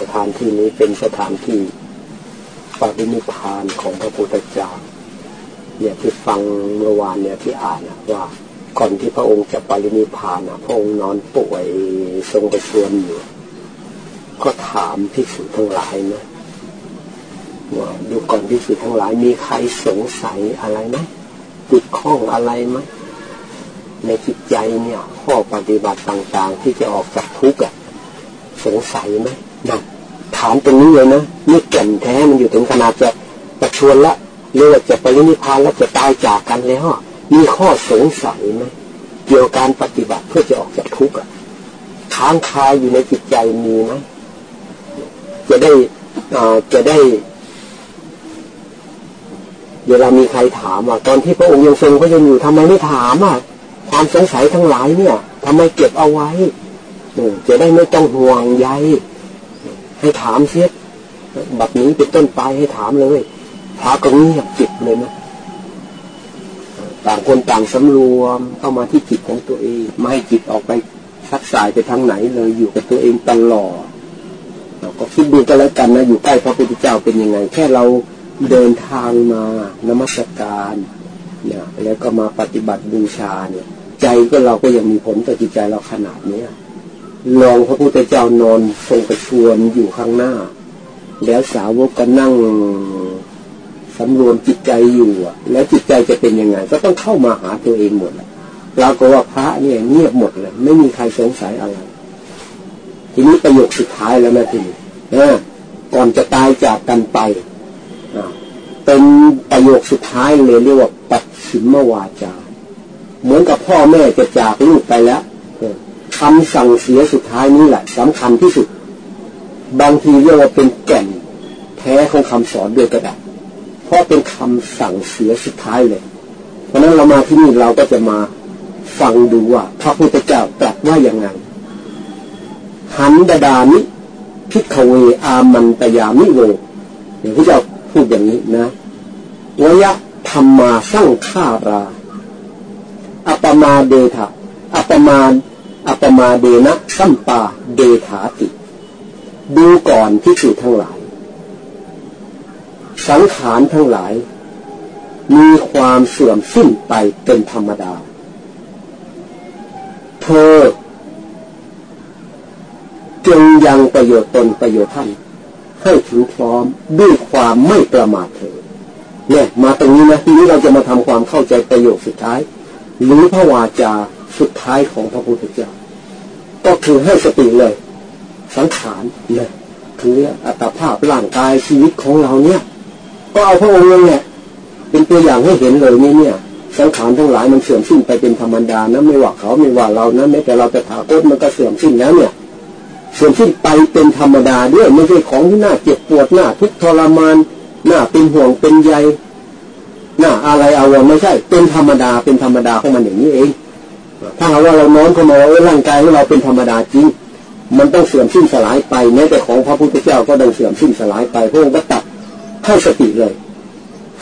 สถานที่นี้เป็นสถานที่ปฏินิพานของพระพุทธเจ้าเนี่ยที่ฟังเมื่อวานเนี่ยที่อ่านว่าก่อนที่พระองค์จะปรินิพานพระองค์นอนป่วยทรงประชวรอยู่ก็ถามภิกษุทั้งหลายนะว่าดูก่อนภิกษุทั้งหลายมีใครสงสัยอะไรไหมติดข้องอะไรไหมในจิตใจเนี่ย ข้อปฏิบัติต่างๆ ที่จะออกจากทุกข์สงสัยไหม นะถามตรงนี้เลยนะนี่แก่นแท้มันอยู่ถึงขนาดจะประชวนละเรียกว่าจะปรินิพานแล้วจะตายจากกันแล้วมีข้อสงสัยไหมเกี่ยวกับการปฏิบัติเพื่อจะออกจากทุกข์ค้างคาอยู่ในจิตใจมีไหมจะได้จะได้ เวลามีใครถามว่าตอนที่พระองค์ยังทรงพระชนอยู่ทำไมไม่ถามอะความสงสัยทั้งหลายเนี่ยทำไมเก็บเอาไว้จะได้ไม่ต้องห่วงใย ให้ถามเสียแบบนี้เป็นต้นไปให้ถามเลยพระก็เงียบจิตเลยนะต่างคนต่างสำรวมเข้ามาที่จิตของตัวเอง ไม่ให้จิตออกไปชักสายไปทางไหนเลยอยู่กับตัวเองตลอดเราก็คิดดูกันแล้วกันนะอยู่ใกล้พระพุทธเจ้าเป็นยังไง แค่เราเดินทางมานมัสการเนี่ยแล้วก็มาปฏิบัติบูชาเนี่ย ใจก็เราก็ยังมีผลต่อจิตใจเราขนาดเนี้ย ลองพระพุทธเจ้านอนทรงประชวนอยู่ข้างหน้า แล้วสาวกก็นั่งสำรวมจิตใจอยู่อะแล้วจิตใจจะเป็นยังไง ก็ต้องเข้ามาหาตัวเองหมดเราก็ว่าพระเนี่ยเงียบหมดเลยไม่มีใครสงสัยอะไร ทีนี้ประโยคสุดท้ายแล้วนะทีนี้ก่อนจะตายจากกันไปเป็นประโยคสุดท้ายเลยเรียกว่าปัจฉิมวาจา เหมือนกับพ่อแม่จะจากลูกไปแล้ว คำสั่งเสียสุดท้ายนี้แหละสำคัญที่สุด บางทีเรียกว่าเป็นแก่นแท้ของคำสอนด้วยก็ได้เพราะเป็นคำสั่งเสียสุดท้ายเลย เพราะนั้นเรามาที่นี่เราก็จะมาฟังดูว่าพระพุทธเจ้าตรัสว่าอย่างไงหันทะทานิ ภิกขะเวอามันตะยามิโวอย่างที่เจ้าพูดอย่างนี้นะวะยะธัมมาสังขารา อัปปะมาเทถะอัปปะมา อัปปะมาเทนะสัมปาเทถาติ ดูก่อนภิกษุทั้งหลาย สังขารทั้งหลาย มีความเสื่อมสิ้นไปเป็นธรรมดา เธอจงยังประโยชน์ตนประโยชน์ท่านให้ถึงพร้อมด้วยความไม่ประมาทเถิดเนี่ย มาตรงนี้นะทีนี้เราจะมาทำความเข้าใจประโยคสุดท้าย หรือพระวาจา สุดท้ายของพระพุทธเจ้าก็คือให้สติเลย สังขารเนี่ยคืออัตภาพร่างกายชีวิตของเราเนี่ย ก็เอาพระองค์เนี่ยเป็นตัวอย่างให้เห็นเลยนี่เนี่ยสังขารทั้งหลายมันเสื่อมสิ้นไปเป็นธรรมดานะไม่ว่าเขาไม่ว่าเรานะแม้แต่เราจะถาโคตมันก็เสื่อมสิ้นแล้วเนี่ยส่วนที่ไปเป็นธรรมดาด้วยไม่ใช่ของที่น่าเจ็บปวดหน้าทุกทรมานหน้าเป็นห่วงเป็นใยหน้าอะไรเอาวไม่ใช่ เป็นธรรมดาเป็นธรรมดาของมันอย่างนี้เอง ถ้าหากว่าเราน้อมเข้ามาว่าร่างกายของเราเป็นธรรมดาจริง มันต้องเสื่อมสิ้นสลายไปแม้แต่ของพระพุทธเจ้าก็ต้องเสื่อมสิ้นสลายไปพระองค์ก็ตัดให้สติเลย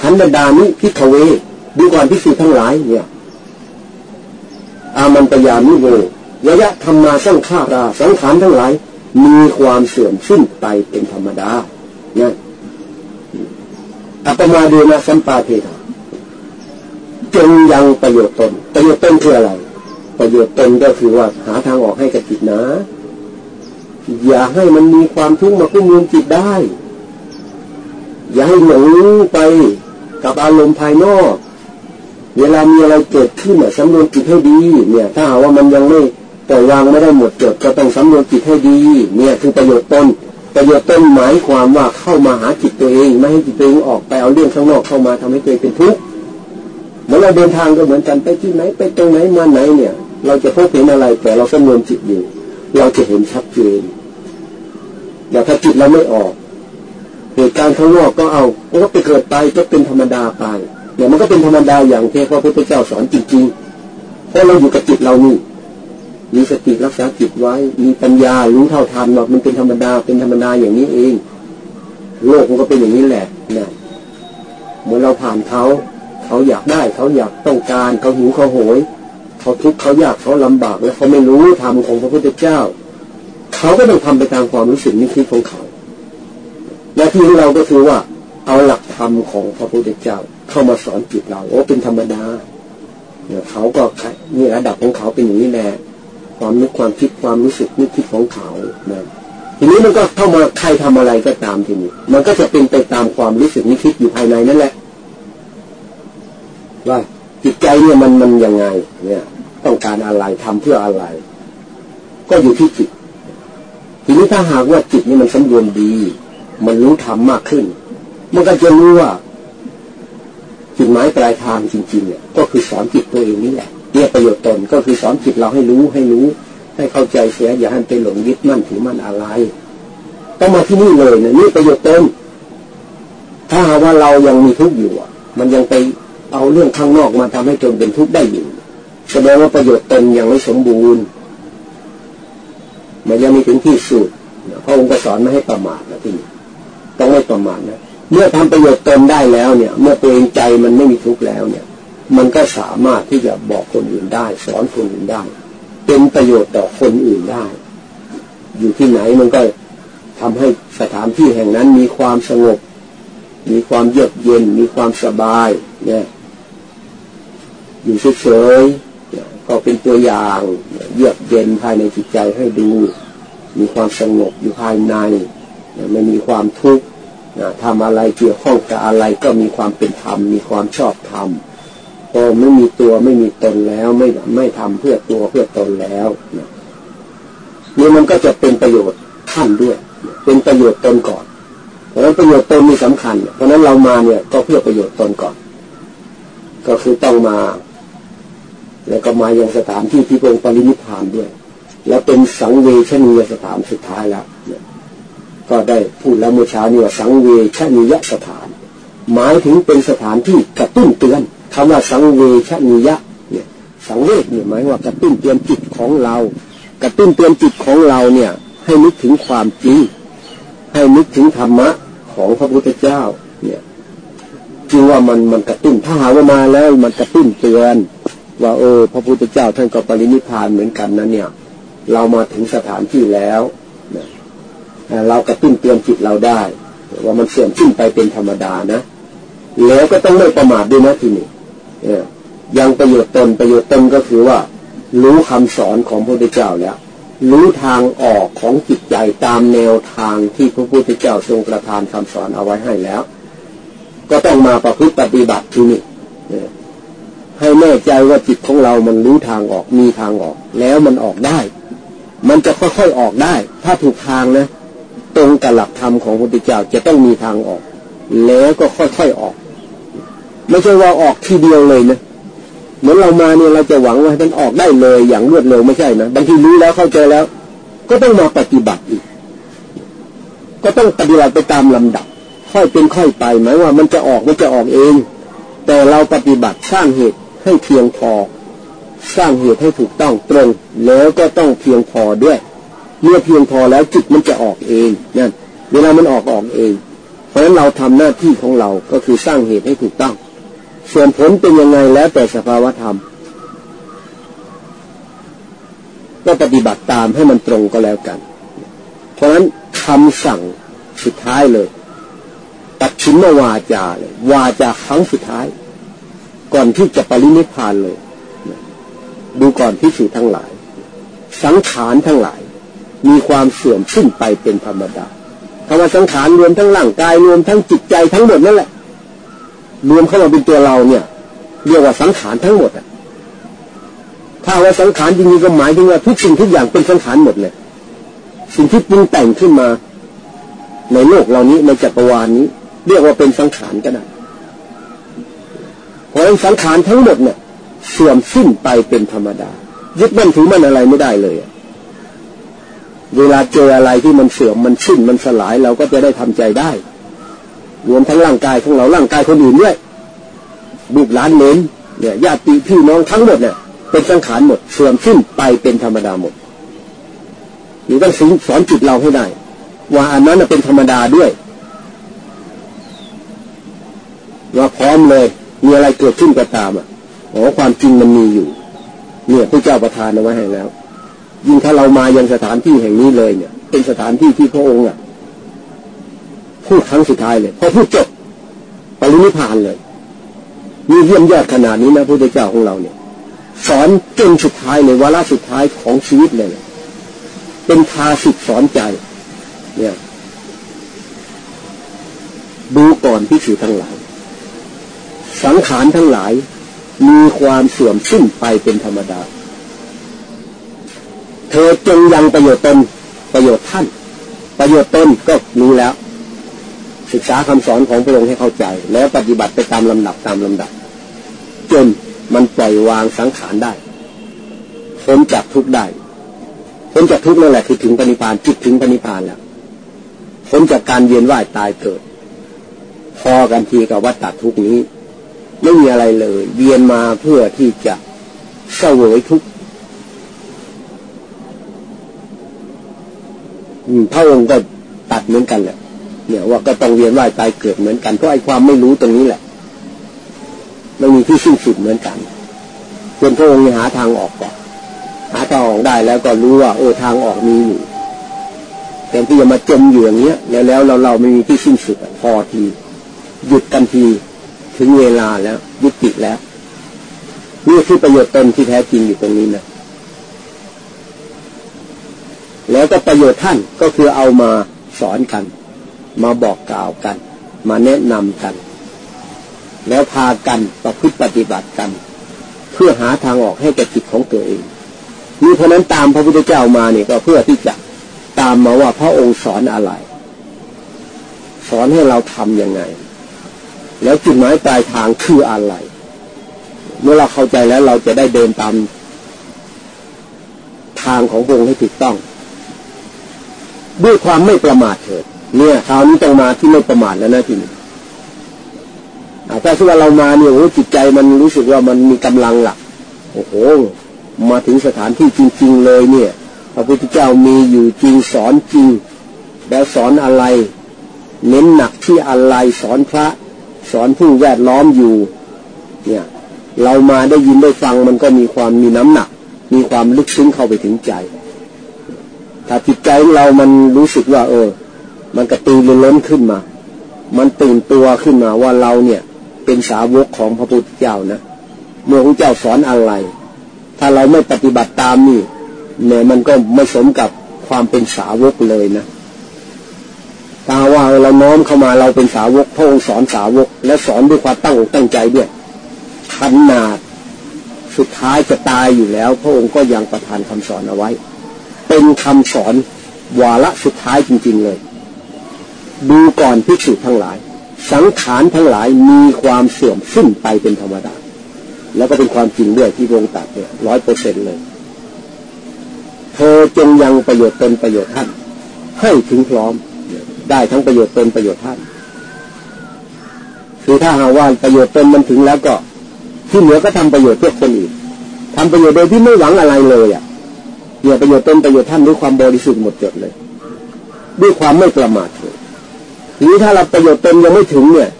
หันดานี้พิทเวดูก่อนพิสูจทั้งหลายเนี่ย อามันตยามิโวยยะธรรมาสร้างฆารา สังขารทั้งหลาย มีความเสื่อมสิ้นไปเป็นธรรมดาเนี่ยอัปมาเดนะสัมปาเทถาจงยังประโยชน์ตน ประโยชน์ตนคืออะไร ประโยชน์ตนก็คือว่าหาทางออกให้กับจิตนะ อย่าให้มันมีความทุกข์มาคุ้มลุมจิตได้ อย่าให้หลงไปกับอารมณ์ภายนอก เวลามีอะไรเกิดขึ้นเนี่ยสำรวจจิตให้ดี เนี่ย ถ้าหาว่ามันยังไม่ปล่วางไม่ได้หมดจดก็ต้องสำรวจจิตให้ดี เนี่ยคือประโยชน์ตนประโยชน์ตนหมายความว่าเข้ามาหาจิตตัวเองไม่ให้จิตตัวเองออกไปเอาเรื่องข้างนอกเข้ามาทำให้ตัวเองเป็นทุกข์เมื่อเราเดินทางก็เหมือนกันไปที่ไหนไปตรงไหนมาไหนเนี่ย เราจะพบเห็นอะไรแต่เราสำรวมจิตอยู่เราจะเห็นชัดเจนอย่าถ้าจิตเราไม่ออกเหตุการณ์ข้างนอกก็เอามันก็ไปเกิดไปก็เป็นธรรมดาไปเนี่ยมันก็เป็นธรรมดาอย่างที่พระพุทธเจ้าสอนจริงๆเพราะเราอยู่กับจิตเรานี่มีสติรักษาจิตไว้ มีปัญญารู้เท่าทันหรอกมันเป็นธรรมดาเป็นธรรมดาอย่างนี้เอง โลกมันก็เป็นอย่างนี้แหละนะเหมือนเราผ่านเขา เขาอยากได้ เขาอยากต้องการเขาหิวเขาโหย เขาทุกข์เขายากเขาลำบากแล้วเขาไม่รู้ธรรมของพระพุทธเจ้า เขาก็ต้องทำไปตามความรู้สึกนึกคิดของเขาหน้าที่ของเราก็คือว่า เอาหลักธรรมของพระพุทธเจ้า เข้ามาสอนจิตเราโอ้เป็นธรรมดาเนี่ยเขาก็นี่ระดับของเขาเป็นอย่างนี้แหละความนึกความคิดความรู้สึกนึกคิดของเขานะทีนี้มันก็เข้ามาใครทำอะไรก็ตามทีนี้ มันก็จะเป็นไปตามความรู้สึกนึกคิดอยู่ภายในนั่นแหละว่า จิตใจเนี่ยมันมันยังไง เนี่ย ต้องการอะไรทำเพื่ออะไร ก็อยู่ที่จิต ทีนี้ถ้าหากว่าจิตนี่มันสมบูรณ์ดี มันรู้ธรรมมากขึ้น มันก็จะรู้ว่าจุดหมายปลายทางจริง ๆ เนี่ย ก็คือสอนจิตตัวเองนี่แหละเนี่ยประโยชน์ตนก็คือสอนจิตเราให้รู้ให้รู้ ให้เข้าใจเสียอย่าให้ไปหลงยึดมั่นถือมั่นอะไรต้องมาที่นี่เลยนะนี่ประโยชน์ตนถ้าหากว่าเรายังมีทุกข์อยู่มันยังไป เอาเรื่องข้างนอกมาทำให้ตนเป็นทุกข์ได้อยู่แสดงว่าประโยชน์ตนยังไม่สมบูรณ์มันยังมีถึงที่สุดพระองค์ก็สอนไม่ให้ประมาทนะที่ต้องไม่ประมาทนะเมื่อทำประโยชน์ตนได้แล้วเนี่ย เมื่อตัวเองใจมันไม่มีทุกข์แล้วเนี่ย มันก็สามารถที่จะบอกคนอื่นได้ สอนคนอื่นได้ เป็นประโยชน์ต่อคนอื่นได้ อยู่ที่ไหนมันก็ทำให้สถานที่แห่งนั้นมีความสงบ มีความเยือกเย็น มีความสบาย เนี่ย อยู่เฉยๆก็เป็นตัวอย่าง เยือกเย็นภายในจิตใจให้ดู มีความสงบอยู่ภายใน ไม่มีความทุกข์ทำอะไรเกี่ยวข้องกับอะไรก็มีความเป็นธรรม มีความชอบธรรมพอไม่มีตัวไม่มีตนแล้วไม่ไม่ทำเพื่อตัวเพื่อตนแล้วนี่มันก็จะเป็นประโยชน์ท่านด้วย เป็นประโยชน์ตนก่อนเพราะนั้นประโยชน์ตนมีสำคัญ เพราะนั้นเรามาเนี่ยก็เพื่อประโยชน์ตนก่อน ก็คือต้องมา แล้วก็มายังสถานที่ที่พระองค์ปรินิพานด้วย แล้วเป็นสังเวชนียสถานสุดท้ายแล้วก็ได้พูดแล้วเมื่อเช้านี้ว่าสังเวชนียสถาน หมายถึงเป็นสถานที่กระตุ้นเตือนคำว่าสังเวชนียะเนี่ยสังเวชเนี่ยหมายว่ากระตุ้นเตือนจิตของเรา กระตุ้นเตือนจิตของเราเนี่ยให้นึกถึงความจริงให้นึกถึงธรรมะของพระพุทธเจ้าเนี่ยจึงว่ามันมันกระตุ้นถ้าหาว่ามาแล้วมันกระตุ้นเตือน ว่าเออพระพุทธเจ้าท่านก็ปรินิพานเหมือนกันนะเนี่ย เรามาถึงสถานที่แล้วเรากระตุ้นเตือนจิตเราได้ ว่ามันเสื่อมสิ้นไปเป็นธรรมดานะแล้วก็ต้องไม่ประมาทด้วยนะทีนี้ยังประโยชน์ตนประโยชน์ตนก็คือว่า รู้คำสอนของพระพุทธเจ้าแล้ว รู้ทางออกของจิตใจตามแนวทางที่พระพุทธเจ้าทรงประทานคำสอนเอาไว้ให้แล้ว ก็ต้องมาประพฤติปฏิบัติที่นี่ ให้แน่ใจว่าจิตของเรามันรู้ทางออกมีทางออก แล้วมันออกได้ มันจะค่อยๆออกได้ ถ้าถูกทางนะ ตรงกับหลักธรรมของพระพุทธเจ้าจะต้องมีทางออก แล้วก็ค่อยๆออก ไม่ใช่ว่าออกทีเดียวเลยนะเหมือนเรามาเนี่ยเราจะหวังว่ามันออกได้เลยอย่างรวดเร็วไม่ใช่นะบางทีรู้แล้วเข้าใจแล้ว ก็ต้องมาปฏิบัติอีก ก็ต้องปฏิบัติไปตามลำดับ ค่อยเป็นค่อยไปหมายว่ามันจะออกมันจะออกเอง แต่เราปฏิบัติสร้างเหตุ ให้เพียงพอ สร้างเหตุให้ถูกต้องตรง แล้วก็ต้องเพียงพอด้วย เมื่อเพียงพอแล้วจิตมันจะออกเองนั่นเวลามันออกออกเอง เพราะฉะนั้นเราทำหน้าที่ของเราก็คือสร้างเหตุให้ถูกต้อง ส่วนผลเป็นยังไงแล้วแต่สภาวธรรม ก็ปฏิบัติตามให้มันตรงก็แล้วกัน เพราะฉะนั้นคำสั่งสุดท้ายเลย ตัดชิ้นมาวาจาเลย วาจาครั้งสุดท้าย ก่อนที่จะปรินิพานเลย ดูก่อนที่สื่ทั้งหลาย สังขารทั้งหลาย มีความเสื่อมสิ้นไปเป็นธรรมดาคำว่าสังขารรวมทั้งร่างกายรวมทั้งจิตใจทั้งหมดนั่นแหละรวมเข้ามาเป็นตัวเราเนี่ยเรียกว่าสังขารทั้งหมดอะถ้าว่าสังขารจริงๆก็หมายถึงว่าทุกสิ่งทุกอย่างเป็นสังขารหมดเลยสิ่งที่ปรุงแต่งขึ้นมา ในโลกเรานี้ในจักรวาลนี้ เรียกว่าเป็นสังขารก็ได้ เพราะฉะนั้นสังขารทั้งหมดเนี่ยเสื่อมสิ้นไปเป็นธรรมดา ยึดมั่นถือมั่นอะไรไม่ได้เลยเวลาเจออะไรที่มันเสื่อมมันสิ้นมันสลายเราก็จะได้ทำใจได้ รวมทั้งร่างกายของเราร่างกายคนอื่นด้วยบุกหลานเลนเนี่ยญาติพี่น้องทั้งหมดเนี่ยเป็นสังขารหมด เสื่อมสิ้นไปเป็นธรรมดาหมดนี่ต้องสอนจิตเราให้ได้ ว่าอันนั้นเป็นธรรมดาด้วย ว่าพร้อมเลย มีอะไรเกิดขึ้นก็ตามอะอ๋อความจริงมันมีอยู่ เนี่ยพระเจ้าประทานเอาไว้ให้แล้ว ยิ่งถ้าเรามายังสถานที่แห่งนี้เลยเนี่ย เป็นสถานที่ที่พระองค์อะพูดครั้งสุดท้ายเลยพอพูดจบปรินิพานเลยมีเยี่ยมยอดขนาดนี้นะพระพุทธเจ้าของเราเนี่ย สอนจนสุดท้ายในวาระสุดท้ายของชีวิตเลยเป็นทาสิทสอนใจ เนี่ยดูก่อนพิสูจทั้งหลาย สังขารทั้งหลาย มีความเสื่อมสิ้นไปเป็นธรรมดา เธอจงยังประโยชน์ตนประโยชน์ท่าน ประโยชน์ตนก็รู้แล้ว ศึกษาคำสอนของพระองค์ให้เข้าใจ แล้วปฏิบัติไปตามลำดับตามลำดับ จนมันปล่อยวางสังขารได้พ้นจากทุกข์ได้พ้นจากทุกข์นั่นแหละคือถึงปณิพานจิตถึงปณิพานแล้วพ้นจากการเวียนว่ายตายเกิด พอกันทีกับวัฏฏทุกนี้ ไม่มีอะไรเลย เวียนมาเพื่อที่จะเสวยทุกพระองค์ก็ตัดเหมือนกันแหละเนี่ยว่าก็ต้องเวียนว่ายตายเกิดเหมือนกันเพราะไอ้ความไม่รู้ตรงนี้แหละไม่มีที่สิ้นสุดเหมือนกันจนพระองค์หาทางออกก่อนหาทางออกได้แล้วก็รู้ว่าเออทางออกมีอยู่แต่ที่จะมาจมอยู่อย่างเงี้ยแล้วแล้วเราเราไม่มีที่สิ้นสุดพอที หยุดกันที ถึงเวลาแล้วยุติแล้ว นี่คือประโยชน์ตนที่แท้จริงอยู่ตรงนี้นะแล้วก็ประโยชน์ท่านก็คือเอามาสอนกัน มาบอกกล่าวกัน มาแนะนำกัน แล้วพากันประพฤติปฏิบัติกัน เพื่อหาทางออกให้แก่จิตของตัวเองนี่เพราะนั้นตามพระพุทธเจ้ามาเนี่ยก็เพื่อที่จะตามมาว่าพระองค์สอนอะไร สอนให้เราทำยังไง แล้วจุดหมายปลายทางคืออะไร เมื่อเราเข้าใจแล้วเราจะได้เดินตามทางของพระองให้ถูกต้อง ด้วยความไม่ประมาทเถิดเนี่ยคราวนี้ต้องมาที่ไม่ประมาทแล้วนะทีนี้ถ้าสมมติเรามาเนี่ยโอ้จิตใจมันรู้สึกว่ามันมีกำลังหลักโอ้โหมาถึงสถานที่จริง ๆ เลยเนี่ยพระพุทธเจ้ามีอยู่จริงสอนจริง แล้วสอนอะไร เน้นหนักที่อะไรสอนพระ สอนผู้แวดล้อมอยู่ เนี่ย เรามาได้ยินได้ฟังมันก็มีความมีน้ำหนัก มีความลึกซึ้งเข้าไปถึงใจ ถ้าจิตใจเรามันรู้สึกว่า เออ มันกระตือรือร้นขึ้นมา มันตื่นตัวขึ้นมาว่าเราเนี่ย เป็นสาวกของพระพุทธเจ้านะเมื่อพระเจ้าสอนอะไร ถ้าเราไม่ปฏิบัติตามนี่เนี่ยมันก็ไม่สมกับความเป็นสาวกเลยนะ ถ้าว่าเราน้อมเข้ามาเราเป็นสาวกพระองค์สอนสาวก และสอนด้วยความตั้งอกตั้งใจด้วยขนาดสุดท้ายจะตายอยู่แล้ว พระองค์ก็ยังประทานคำสอนเอาไว้ เป็นคำสอนวาระสุดท้ายจริง ๆเลย ดูก่อนพิสูจทั้งหลาย สังขารทั้งหลายมีความเสื่อมสิ้นไปเป็นธรรมดาแล้วก็เป็นความจริงด้วยที่พระองค์ตรัสเนี่ยร้อยเปอร์เซ็นเลย เธอจงยังประโยชน์ตนประโยชน์ท่านให้ถึงพร้อม ได้ทั้งประโยชน์ตนประโยชน์ท่าน คือถ้าหาว่าประโยชน์ตนมันถึงแล้วก็ ที่เหลือก็ทำประโยชน์เพื่อคนอื่นทำประโยชน์โดยที่ไม่หวังอะไรเลยอะเนี่ยประโยชน์ตนประโยชน์ท่านด้วยความบริสุทธิ์หมดจดเลย ด้วยความไม่ประมาทเลยหรือถ้าเราประโยชน์ตนยังไม่ถึงเนี่ย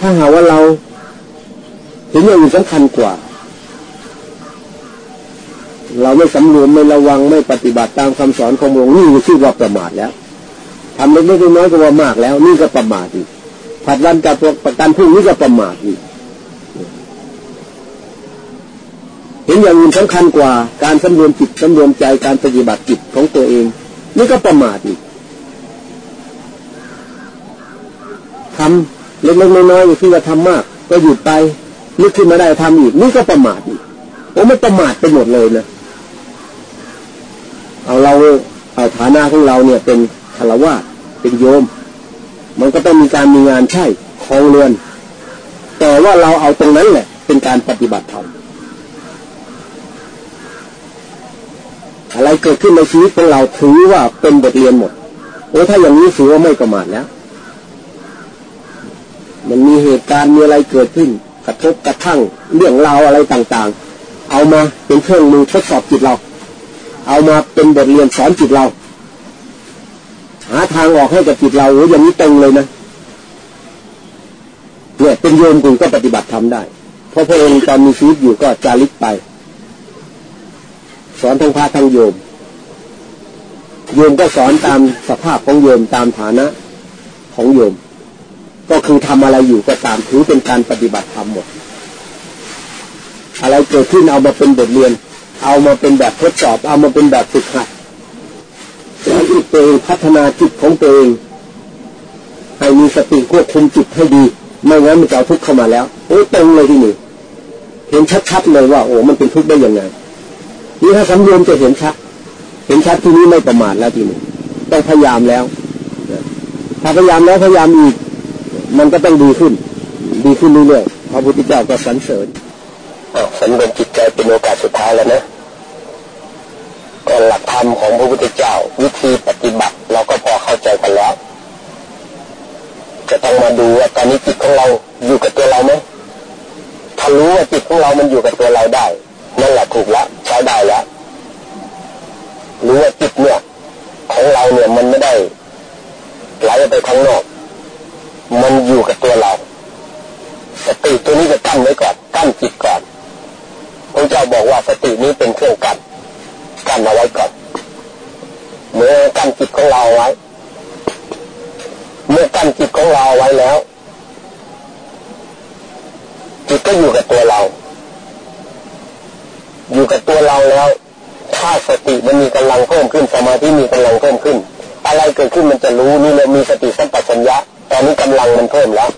ถ้าหาว่าเราถึงอย่างอื่นสำคัญกว่า เราไม่สำรวมไม่ระวังไม่ปฏิบัติตามคำสอนขององค์นี่ชื่อว่าประมาทแล้ว ทำเล็กๆน้อยๆก็ว่ามากแล้ว นี่ก็ประมาทอีกผัดวันกับประกันพรุ่งนี้ก็ประมาทอีกเห็นอย่างอื่นสำคัญกว่าการสำรวมจิตสำรวมใจการปฏิบัติจิตของตัวเอง นี่ก็ประมาทอีกทำเล็กๆน้อยๆที่จะทำมาก ก็หยุดไปนึกขึ้นมาได้ทำอีก นี่ก็ประมาทอีกผมไม่ประมาทไปหมดเลยนะเอาเราเอาฐานะของเราเนี่ยเป็นคารวะ เป็นโยม มันก็ต้องมีการมีงานใช่คลองเรือน แต่ว่าเราเอาตรงนั้นแหละ เป็นการปฏิบัติธรรมอะไรเกิดขึ้นในชีวิตของเราถือว่าเป็นบทเรียนหมดโอ้ถ้าอย่างนี้ถือว่าไม่ประมาทแล้ว มันมีเหตุการณ์มีอะไรเกิดขึ้น กระทบกระทั่งเรื่องราวอะไรต่างๆ เอามาเป็นเครื่องมือทดสอบจิตเรา เอามาเป็นบทเรียนสอนจิตเรา หาทางออกให้กับจิตเราโอ้อย่างนี้ตรงเลยนะเนี่ยเป็นโยมคุณก็ปฏิบัติทำได้ เพราะพระองค์ตอนมีชีวิตอยู่ก็จาริกไป สอนทั้งพระทั้งโยม โยมก็สอนตามสภาพของโยมตามฐานะของโยม ก็คือทำอะไรอยู่ก็ตามถือเป็นการปฏิบัติธรรมหมด อะไรเกิดขึ้นเอามาเป็นบทเรียน เอามาเป็นแบบทดสอบ เอามาเป็นแบบฝึกหัด แล้วอีกตัวเองพัฒนาจิตของตัวเองให้มีสติควบคุมจิตให้ดี ไม่งั้นมันจะเอาทุกข์เข้ามาแล้วโอ้ตรงเลยที่นี่เห็นชัดๆเลยว่า โอ้มันเป็นทุกข์ได้ยังไงนี่ถ้าสำรวมจะเห็นชัด เห็นชัดที่นี้ไม่ประมาทแล้วทีนี้ต้องพยายามแล้วถ้าพยายามแล้วพยายามอีก มันก็ต้องดีขึ้น ดีขึ้นเรื่อยๆพระพุทธเจ้าก็สรรเสริญสันรวมจิตใจเป็นโอกาสสุดท้ายแล้วนะ ก็หลักธรรมของพระพุทธเจ้า วิธีปฏิบัติเราก็พอเข้าใจกันแล้ว จะต้องมาดูว่าตอนนี้จิตของเราอยู่กับตัวเราไหมถ้ารู้ว่าจิตของเรามันอยู่กับตัวเราได้นั่นแหละถูกแล้วใช้ได้แล้วรู้ว่าจิตเนี่ยของเราเนี่ยมันไม่ได้ไหลไปข้างนอก มันอยู่กับตัวเราสติตัวนี้จะกั้นไว้ก่อนกั้นจิตก่อนพระเจ้าบอกว่าสตินี้เป็นเครื่องกั้นกั้นเอาไว้ก่อนเมื่อกั้นจิตของเราไว้ เมื่อจิตของเราไว้แล้ว จิตก็อยู่กับตัวเรา อยู่กับตัวเราแล้ว ถ้าสติมันมีกำลังเพิ่มขึ้นสมาธิมีกำลังเพิ่มขึ้น อะไรเกิดขึ้นมันจะรู้นี่เลยมีสติสัมปชัญญะตอนนี้กำลังมันเพิ่มแล้ว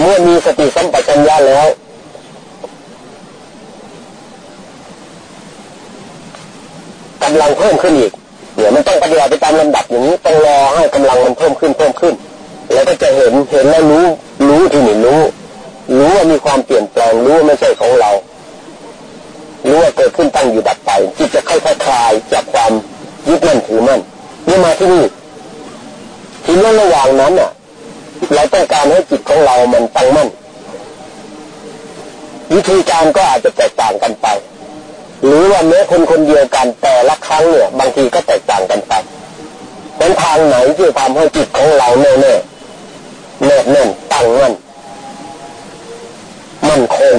เมื่อมีสติสัมปชัญญะแล้วกำลังเพิ่มขึ้นอีกเดี๋ยวมันต้องปฏิบัติไปตามลำดับอย่างนี้ต้องรอให้กำลังมันเพิ่มขึ้นเพิ่มขึ้น แล้วก็จะเห็นเห็นแล้วรู้รู้ที่นี่รู้ รู้ว่ามีความเปลี่ยนแปลงรู้ว่าไม่ใช่ของเรารู้ว่าเกิดขึ้นตั้งอยู่ดับไปจิตจะค่อยๆคลายจากความยึดมั่นถือมั่นนี่มาที่นี่ทีนี้ระหว่างนั้นอะ เราต้องการให้จิตของเรามันตั้งมั่นวิธีการก็อาจจะแตกต่างกันไป หรือว่าแม้คนคนเดียวกันแต่ละครั้งเนี่ย บางทีก็แตกต่างกันไปเป็นทางไหนที่ทำให้จิตของเราแน่ๆ แนบแน่นตั้งมั่นมั่นคง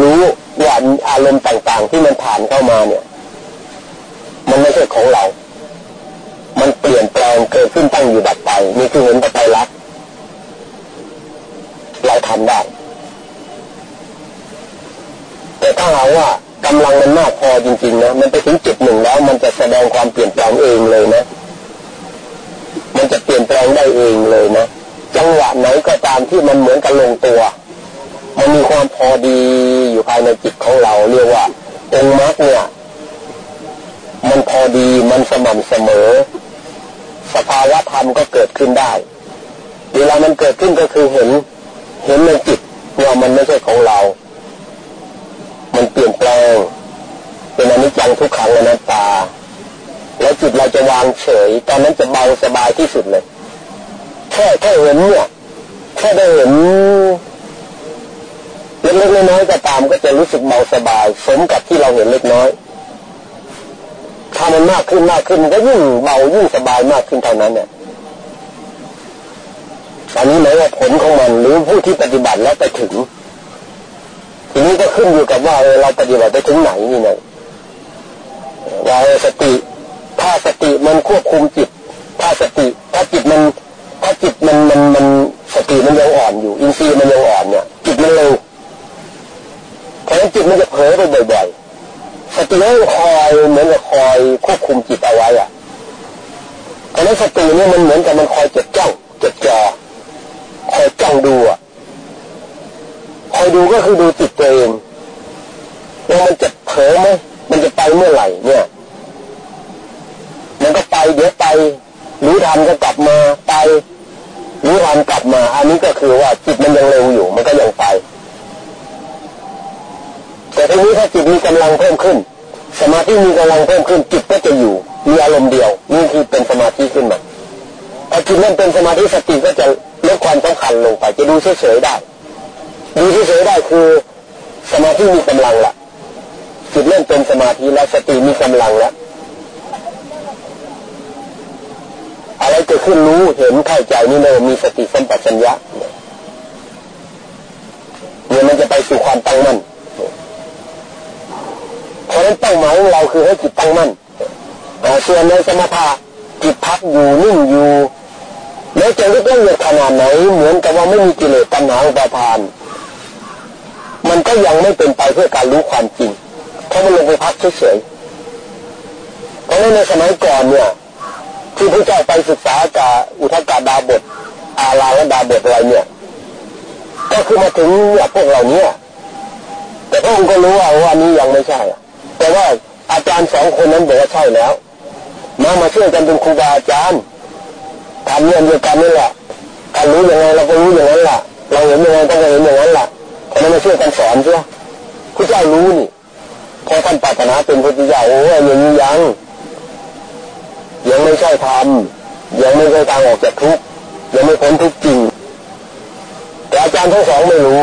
รู้ว่าอารมณ์ต่าง ๆ ที่มันผ่านเข้ามาเนี่ย มันไม่ใช่ของเรา มันเปลี่ยนแปลงเกิดขึ้นตั้งอยู่ดับไปนี่คือเห็นปัจจัยรักเราทำได้ แต่ถ้าหาว่ากำลังมันมากพอจริงๆนะมันไปถึงจุดหนึ่งแล้ว มันจะแสดงความเปลี่ยนแปลงเองเลยนะมันจะเปลี่ยน แปลงได้เองเลยนะจังหวะไหนก็ตามที่มันเหมือนกับลงตัว มันมีความพอดีอยู่ภายในจิตของเรา เรียกว่าองค์มรรคเนี่ย มันพอดีมันสม่ำเสมอ สภาวะธรรมก็เกิดขึ้นได้เวลามันเกิดขึ้นก็คือเห็น เห็นในจิตว่ามันไม่ใช่ของเรา มันเปลี่ยนแปลง เป็นอนิจจังทุกขังอนัตตา แล้วจิตเราจะวางเฉย ตอนนั้นจะเบาสบายที่สุดเลย แค่แค่เห็นเนี่ยแค่ได้เห็นเล็กๆน้อยๆก็ตามก็จะรู้สึกเบาสบาย สมกับที่เราเห็นเล็กน้อยถ้ามันมากขึ้นมากขึ้นก็ยิ่งเบายิ่งสบายมากขึ้นเท่านั้นเนี่ยอันนี้หมายว่าผลของมันหรือผู้ที่ปฏิบัติแล้วไปถึง ทีนี้ก็ขึ้นอยู่กับว่าเราปฏิบัติไปถึงไหนนี่นะว่าสติ ถ้าสติมันควบคุมจิต ถ้าสติ ถ้าจิตมัน ถ้าจิตมันมันมันสติมันยังอ่อนอยู่ อินทรีย์มันยังอ่อนเนี่ยจิตมันเร็วเพราะฉะนั้นจิตมันจะเผลอไปบ่อยๆสติต้องคอยเหมือนกับคอยควบคุมจิตเอาไว้อะเพราะฉะนั้นสติเนี่ยมันเหมือนกับมันคอยจดจ้องจดจ่อคอยจ้องดูอะคอยดูก็คือดูจิตตัวเองว่ามันจะเผลอไหมมันจะไปเมื่อไหร่เนี่ยมันก็ไปเดี๋ยวไปรู้ทันก็กลับมาไป รู้ทันกลับมา อันนี้ก็คือว่าจิตมันยังเร็วอยู่ มันก็ยังไป แต่ทีนี้ถ้าจิตมีกำลังเพิ่มขึ้น สมาธิมีกำลังเพิ่มขึ้น จิตก็จะอยู่ มีอารมณ์เดียว นี่คือเป็นสมาธิขึ้นมาพอจิตนั้นเป็นสมาธิสติก็จะลดความสำคัญลงไป จะดูเฉยๆได้คือ สมาธิมีกำลังละจิตเริ่มเป็นสมาธิแล้วสติมีกำลังแล้วอะไรเกิดขึ้นรู้เห็นเข้าใจนี่เลยมีสติสัมปชัญญะเนี่ยมันจะไปสู่ความตั้งมั่นพ ราะฉะนั้นเป้าหมายของเราคือให้จิตตั้งมั่นส่วนในสมถะจิตพักอยู่นิ่งอยู่แม้จะลึกละเอียดขนาดไหน เหมือนกับว่าไม่มีกิเลสตัณหาอุปาทาน มันก็ยังไม่เป็นไปเพื่อการรู้ความจริง เพราะมันลงไปพักเฉยๆเพราะฉะนั้นในสมัยก่อนเนี่ยที่พระเจ้าไปศึกษากับอุทกาดาบท อาลาวดาบทอะไรเนี่ย ก็คือมาถึงพวกเรานี่ยแต่พระองค์ก็รู้ว่าว่านี้ยังไม่ใช่ แต่ว่าอาจารย์สองคนนั้นบอกว่าใช่แล้ว มามาช่วยกันเป็นครูบาอาจารย์ทำเรื่องเดียวกันนี่แหละการรู้อยังไงเราก็รู้อย่างนั้นแหละเราเห็นอยังไงต้องเห็นอย่างนั้นแหละ เพราะนั้นมาช่วยกันสอนเชียวพระเจ้ารู้นี่พอท่านปรารถนาเป็นพระเจ้าโอ้ยอย่างยังยังไม่ใช่ธรรมยังไม่ใช่ทางออกจากทุกข์ยังไม่พ้นทุกข์จริง แต่อาจารย์ทั้งสองไม่รู้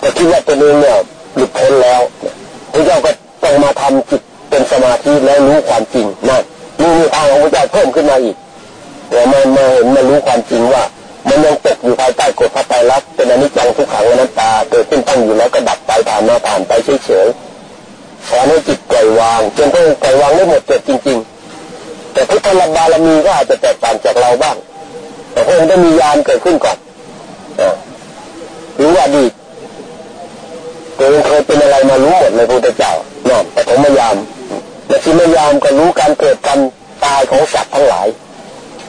แต่คิดว่าตัวเองเนี่ยหลุดพ้นแล้วพระเจ้าก็ต้องมาทำจิตเป็นสมาธิแล้วรู้ความจริงนั่นนี่มีทางของพระเจ้าเพิ่มขึ้นมาอีกเดี๋ยวมันมาเห็นมารู้ความจริงว่า มันยัง ภายใต้กฎพระไตรลักษณ์เป็นอนิจจังทุกขังอนัตตาเกิดขึ้นตั้งอยู่แล้วก็ดับไปผ่านมาผ่านไปเฉยๆสอนให้จิตปล่อยวางจนต้องปล่อยวางได้หมดเกิดจริง ๆ แต่พุทธบารมีก็อาจจะแตกต่างจากเราบ้าง แต่พระองค์ได้มียานเกิดขึ้นก่อนรู้อดีตตัวเองเคยเป็นอะไรมารู้หมดเลยพุทธเจ้านั่นแต่ผมมายามและที่มายามก็รู้การเกิดการตายของสัตว์ทั้งหลาย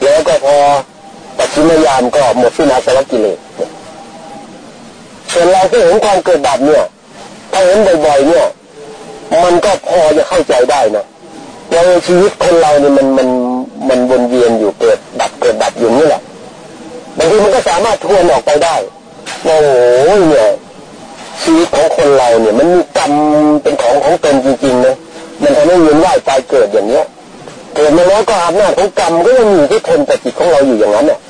แล้วก็พอ ปัจจิมยามก็หมดสิ้นอาสวะกิเลสส่วนเราที่เห็นความเกิดดับเนี่ยถ้าเห็นบ่อยๆเนี่ย มันก็พอจะเข้าใจได้นะว่าชีวิตคนเราเนี่ยมันมันมันวนเวียนอยู่เกิดดับเกิดดับอยู่นี่แหละบางทีมันก็สามารถทวนออกไปได้โอ้โหเนี่ยชีวิตของคนเราเนี่ย มันมีกรรมเป็นของของตนจริงๆนะมันทำให้เวียนว่ายตายเกิดอย่างเนี้ยเกิดมาแล้วก็อำนาจของกรรมก็ยังมีที่ทนแต่จิตของเราอยู่อย่างนั้นเนี่ย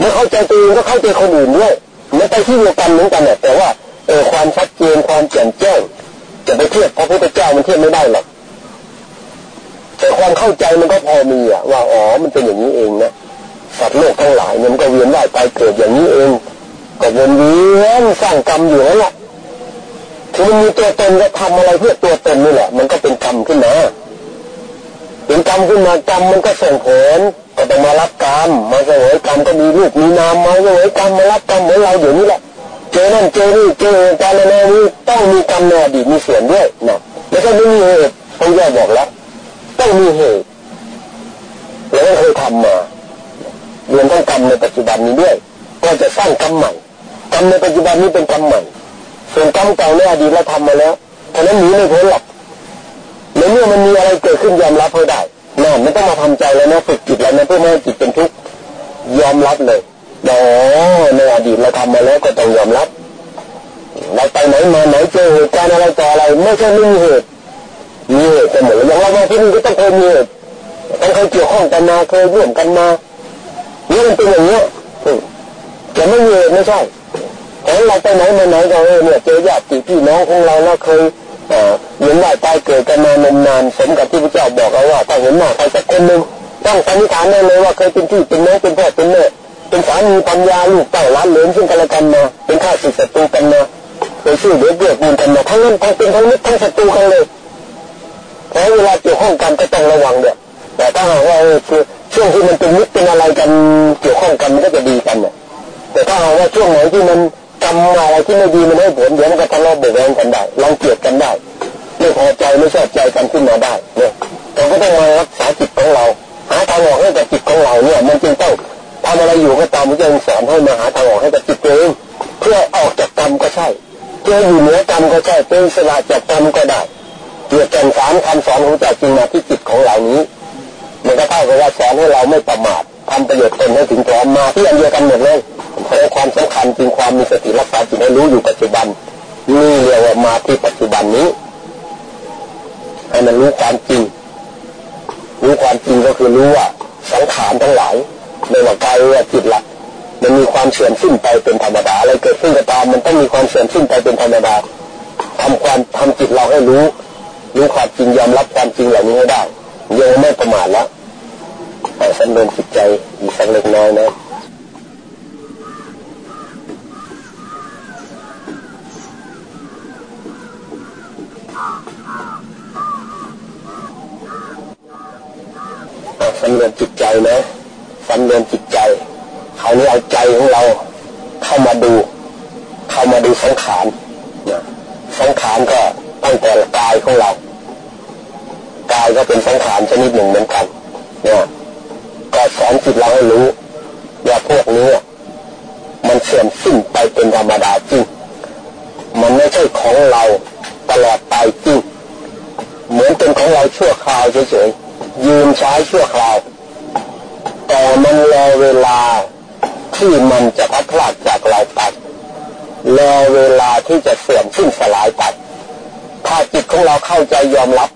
เมื่อเข้าใจตัวเองก็เข้าใจคนอื่นด้วยไม่ไปที่เดียวกันเหมือนกันเนี่ยแต่ว่าเออความชัดเจนความแจ่มแจ้งจะไปเทียบพระพุทธเจ้ามันเทียบไม่ได้หรอกแต่ความเข้าใจมันก็พอมีอะว่าอ๋อมันเป็นอย่างนี้เองนะสัตว์โลกทั้งหลายมันก็เวียนว่ายตายเกิดอย่างนี้เองก็วนเวียนสร้างกรรมอยู่นั่นแหละคือมันมีตัวตนก็ทำอะไรเพื่อตัวตนนี่แหละ มันก็เป็นกรรมขึ้นมา เป็นกรรมขึ้นมากรรมมันก็ส่งผลก็ต้องมารับกรรมมาเสวยกรรมก็มีลูกมีนามมาเสวยกรรมมารับกรรมเหมือนเราอยู่นี่แหละเจอนั่นเจอนี่เจอการอะไรนี้ต้องมีกรรมในอดีตมีส่วนด้วยนะไม่ใช่ไม่มีเหตุพระเจ้าบอกแล้วต้องมีเหตุแล้วเคยทำมารวมทั้งกรรมในปัจจุบันนี้ด้วย ก็จะสร้างกรรมใหม่กรรมในปัจจุบันนี้เป็นกรรมใหม่ส่วนกรรมเก่าในอดีตเราทำมาแล้วเพราะนั้นหนีไม่พ้นหรอก ในเมื่อมันมีอะไรเกิดขึ้นยอมรับให้ได้นั่นไม่ต้องมาทำใจแล้วนะฝึกจิตแล้วนะเพื่อไม่ให้จิตเป็นทุกข์ยอมรับเลยอ๋อในอดีตเราทำมาแล้วก็ต้องยอมรับเราไปไหนมาไหนเจอเหตุการณ์อะไรต่ออะไรไม่ใช่ไม่มีเหตุมีเหตุเสมออย่างเรามาที่นี่ก็ต้องเคยมีเหตุต้องเคยเกี่ยวข้องกันมาเคยร่วมกันมานี่มันเป็นอย่างเนี้ยจะไม่มีเหตุไม่ใช่ของเราไปไหนมาไหนก็เออเนี่ยเจอญาติพี่น้องของเราเราเคย เห็นว่าตายเกิดกันมานมนานสมกับที่พระเจ้าบอกเอาว่าถ้าเห็นหน้าใครสักคนหนึ่งต้องสันนิษฐานได้เลยว่าเคยเป็นพี่เป็นน้องเป็นพ่อเป็นแม่เป็นสามีปัญญาลูกเต้าล้านเหลนซึ่งกันและกันมาเป็นข้าศึกศัตรูกันมาเคยช่วยเหลือเกื้อกูลกันมาทั้งนั้นทั้งเป็นทั้งมิตรทั้งศัตรูกันเลยเพราะเวลาเกี่ยวข้องกันก็ต้องระวังเนี่ยแต่ถ้าหากว่าคือช่วงที่มันเป็นมิตรเป็นอะไรกันเกี่ยวข้องกันมันก็จะดีกันเนี่ยแต่ถ้าหากว่าช่วงไหนที่มัน กรรมอะไรที่ไม่ดีมันให้ผลเดี๋ยวมันก็ทะเลาะเบรแวงกันได้รังเกียจกันได้ไม่พอใจไม่ชอบใจกันขึ้นมาได้เนี่ยเราก็ต้องมารักษาจิตของเรา หาทางออกให้กับจิตของเราเนี่ย มันจึงต้องทำอะไรอยู่ก็ตามพระเจ้าสอนให้มาหาทางออกให้กับจิตตัวเองเพื่อออกจากกรรมก็ใช่เพื่ออยู่เหนือกรรมก็ใช่เป็นสละจากกรรมก็ได้เกี่ยวกับสามคำสอนของเจ้าจริงมาที่จิตของเรานี้มันก็เท่ากับว่าสอนให้เราไม่ประมาททำประโยชน์ตนให้ถึงพร้อมมาที่อันเดียวกันหมดเลย สำคัญจริงความมีสติรักษาจิตให้รู้อยู่ปัจจุบันนี่เรียกว่ามาที่ปัจจุบันนี้ให้มันรู้ความจริง รู้ความจริงก็คือรู้ว่าสังขารทั้งหลายในหลักกายว่าจิตละมันมีความเสื่อมสิ้นไปเป็นธรรมดาอะไรเกิดขึ้นก็ตามมันต้องมีความเสื่อมสิ้นไปเป็นธรรมดาทำความทำจิตเราให้รู้ รู้ความจริงยอมรับความจริงเหล่านี้ให้ได้ยังไม่ประมาทแล้วสันโดนจิตใจอีกสักเล็กน้อยนะ สำรวจจิตใจนะสำรวจจิตใจเขานี้เอาใจของเราเข้ามาดู เข้ามาดูสังขารนะสังขารก็ตั้งแต่กายของเรา กายก็เป็นสังขารชนิดหนึ่งเหมือนกันเนี่ยก็สอนจิตเราให้รู้ว่าพวกนี้มันเสื่อมสิ้นไปเป็นธรรมดาจริง มันไม่ใช่ของเราตลอดไปจริง เหมือนเป็นของเราชั่วคราวเฉยๆ ยืมใช้ชั่วคราว แต่มันรอเวลาที่มันจะพัดพลาดจากเราไปรอเวลาที่จะเสื่อมสิ้นสลายไป ถ้าจิตของเราเข้าใจยอมรับ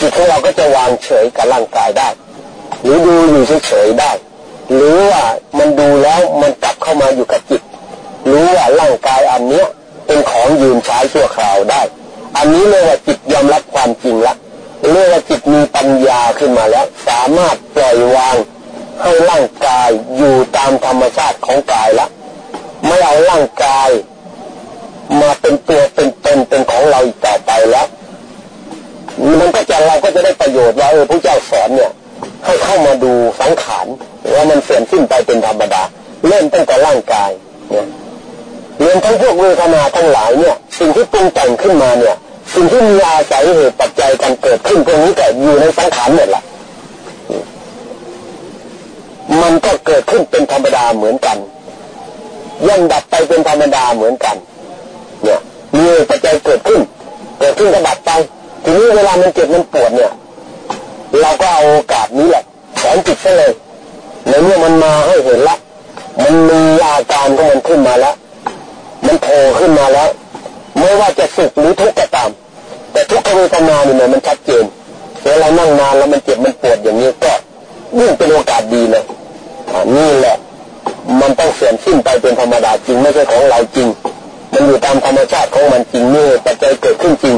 จิตของเราก็จะวางเฉยกับร่างกายได้ หรือดูอยู่เฉยๆได้ หรือว่ามันดูแล้วมันกลับเข้ามาอยู่กับจิต รู้ว่าร่างกายอันเนี้ยเป็นของยืมใช้ชั่วคราวได้ อันนี้เรียกว่าจิตยอมรับความจริงละเรียกว่าจิตมีปัญญาขึ้นมาแล้ว สามารถปล่อยวางให้ร่างกายอยู่ตามธรรมชาติของกายละไม่เอาร่างกาย มาเป็นตัวเป็นตนเป็นของเราอีกต่อไปแล้วมันก็จะเราก็จะได้ประโยชน์ว่าเออพระเจ้าสอนเนี่ย ให้เข้ามาดูสังขารว่ามันเสื่อมสิ้นไปเป็นธรรมดาเริ่มตั้งแต่ร่างกายเนี่ย รวมทั้งพวกเวทนาทั้งหลายเนี่ยสิ่งที่ปรุงแต่งขึ้นมาเนี่ยสิ่งที่มีอาศัยเหตุปัจจัยการเกิดขึ้นตรงนี้แต่อยู่ในสังขารหมดละมันก็เกิดขึ้นเป็นธรรมดาเหมือนกันย่อมดับไปเป็นธรรมดาเหมือนกัน เนี่ยมีปัจจัยเกิดขึ้น เกิดขึ้นก็ดับไป ทีนี้เวลามันเจ็บมันปวดเนี่ย เราก็เอาโอกาสนี้แหละสอนจิตซะเลยในเมื่อมันมาให้เห็นละ มันมีอาการของมันขึ้นมาแล้ว มันโผล่ขึ้นมาแล้ว ไม่ว่าจะสุขหรือทุกข์ก็ตาม แต่ทุกขเวทนาเนี่ยมันชัดเจนเวลานั่งนานแล้วมันเจ็บมันปวดอย่างนี้ก็ยิ่งเป็นโอกาสดีเลยนี่แหละ มันต้องเสื่อมสิ้นไปเป็นธรรมดาจริงไม่ใช่ของเราจริง มันอยู่ตามธรรมชาติของมันจริงนี่ปัจจัยเกิดขึ้นจริง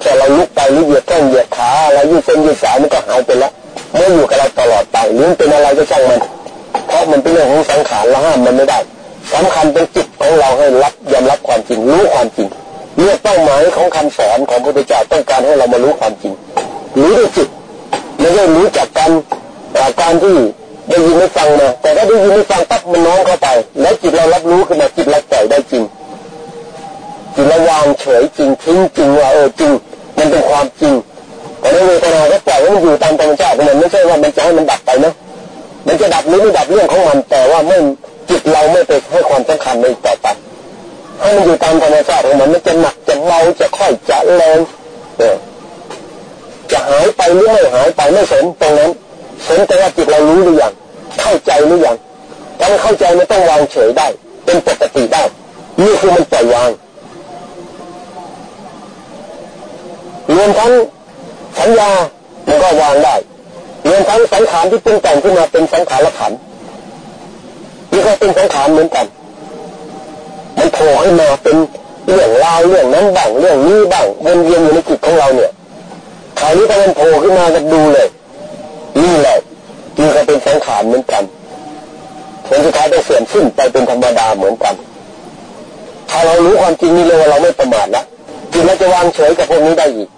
แค่เราลุกไปหรือเหยียดแข้งเหยียดขาอะไรยืดเส้นยืดสายมันก็หายไปแล้วไม่อยู่กับเราตลอดไปหรือเป็นอะไรก็ช่างมันเพราะมันเป็นเรื่องของสังขารเราห้ามมันไม่ได้สำคัญเป็นจิต ของเราให้รับยอมรับความจริงรู้ความจริงเรื่องเป้าหมายของคำสอนของพระพุทธเจ้าต้องการให้เรามารู้ความจริงรู้ด้วยจิตไม่ใช่รู้จากการการที่ได้ยินไม่ฟังนะแต่ถ้าได้ยินไม่ฟังปั๊บมันน้องเข้าไป แล้วจิตเรารับรู้ขึ้นมาจิตเราปล่อยได้จริงจิตเราวางเฉยจริงทิ้งจริงว่าเออจริง มันเป็นความจริงแต่ในเวทนาก็ปล่อยให้มันอยู่ตามธรรมชาติของมันไม่ใช่ว่ามันจะให้มันดับไปนะมันจะดับหรือไม่ดับเรื่องของมัน แต่ว่าไม่จิตเราไม่ไปให้ความสำคัญในต่อไปให้มันอยู่ตามธรรมชาติของมันมันจะหนักจะเบาจะค่อยจะแรงเนี่ยจะหายไปหรือไม่หายไปไม่สนตรงนั้นสนแต่ว่าจิตเรารู้หรือยังเข้าใจหรือยังถ้ามันเข้าใจมันต้องวางเฉยได้ เป็นปกติได้นี่คือมันปล่อยวางรวมทั้งสัญญามันก็วางได้รวมทั้งสังขารที่ปรุงแต่งขึ้นมาเป็นสังขารขัน นี่ก็เป็นสังขารเหมือนกัน มันโผล่ขึ้นมาเป็นเรื่องราวเรื่องนั้นบ้างเรื่องนี้บ้างวนเวียนอยู่ในจิตของเราเนี่ยคราวนี้ถ้ามันโผล่ขึ้นมาก็ดูเลยนี่แหละนี่ก็เป็นสังขารเหมือนกันผลสุดท้ายได้เสื่อมสิ้นไปเป็นธรรมดาเหมือนกัน ถ้าเรารู้ความจริงนี่เลยว่าเราไม่ประมาทละจิตเราจะวางเฉยกับพวกนี้ได้อีก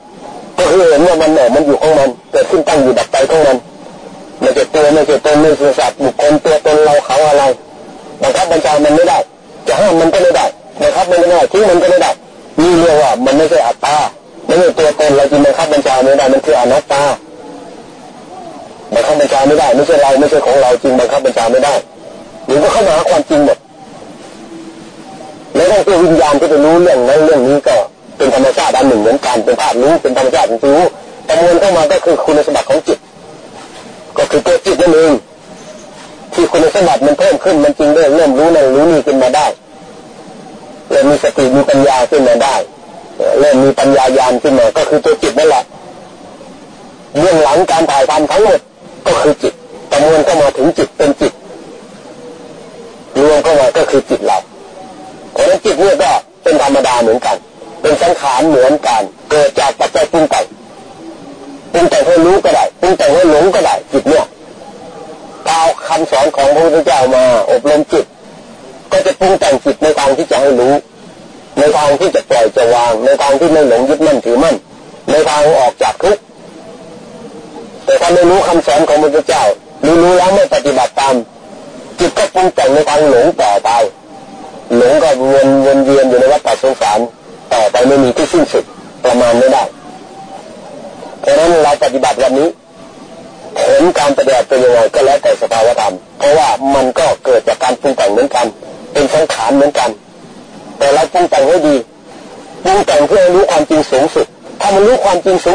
ก็คือเห็นว่ามันเนี่ยมันอยู่ของมันเกิดขึ้นตั้งอยู่ดับไปของมันไม่ใช่ตัวไม่ใช่ตนไม่ใช่สัตว์บุคคลตัวตนเราเขาอะไร บังคับบัญชามันไม่ได้ จะห้ามมันก็ไม่ได้บังคับมันไม่ได้ทิ้งมันก็ไม่ได้นี่เรียกว่ามันไม่ใช่อัตตาไม่ใช่ตัวตนเราจึงบังคับบัญชาไม่ได้มันคืออนัตตาบังคับบัญชาไม่ได้ไม่ใช่เราไม่ใช่ของเราจริงบังคับบัญชาไม่ได้หรือว่าเข้ามาหาความจริงหมดแล้วตัววิญญาณที่จะรู้เรื่องนั้นเรื่องนี้ก็เป็นธรรมชาติอันหนึ่งเหมือนกันเป็นธาตุรู้เป็นธรรมชาติที่รู้ประมวลเข้ามาก็คือคุณสมบัติของจิต ก็คือตัวจิตนั่นเองที่คุณสมบัติมัน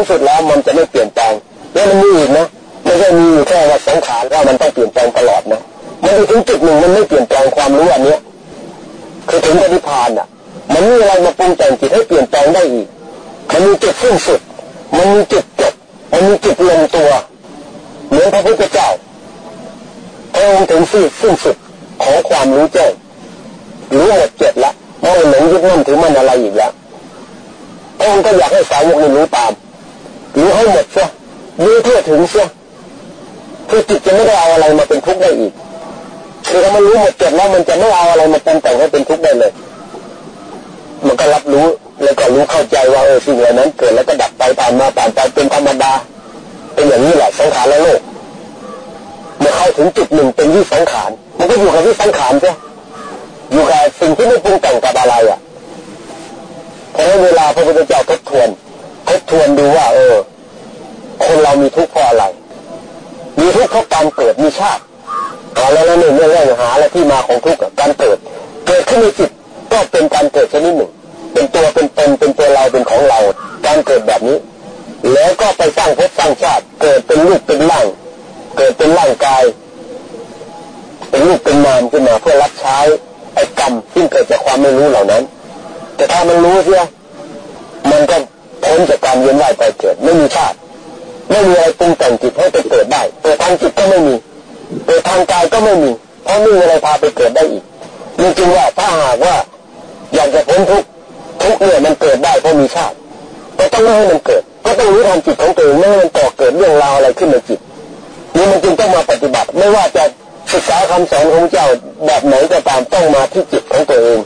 ความจริงสูงสุดแล้วมันจะไม่เปลี่ยนแปลงแล้วมันมีอีกนะไม่ใช่มีอยู่แค่ว่าสังขารว่ามันต้องเปลี่ยนแปลงตลอดนะมันถึงจุดหนึ่งมันไม่เปลี่ยนแปลงความรู้อันนี้คือถึงปฏิพานอะ มันมีอะไรมาปรุงแต่งจิตให้เปลี่ยนแปลงได้อีก มันมีจุดสิ้นสุด มันมีจุดจบมันมีจุดลงตัว เหมือนพระพุทธเจ้าพระองค์ถึงสิ้นสุด แบบไหนก็ตามต้องมาที่จิตของตัวเอง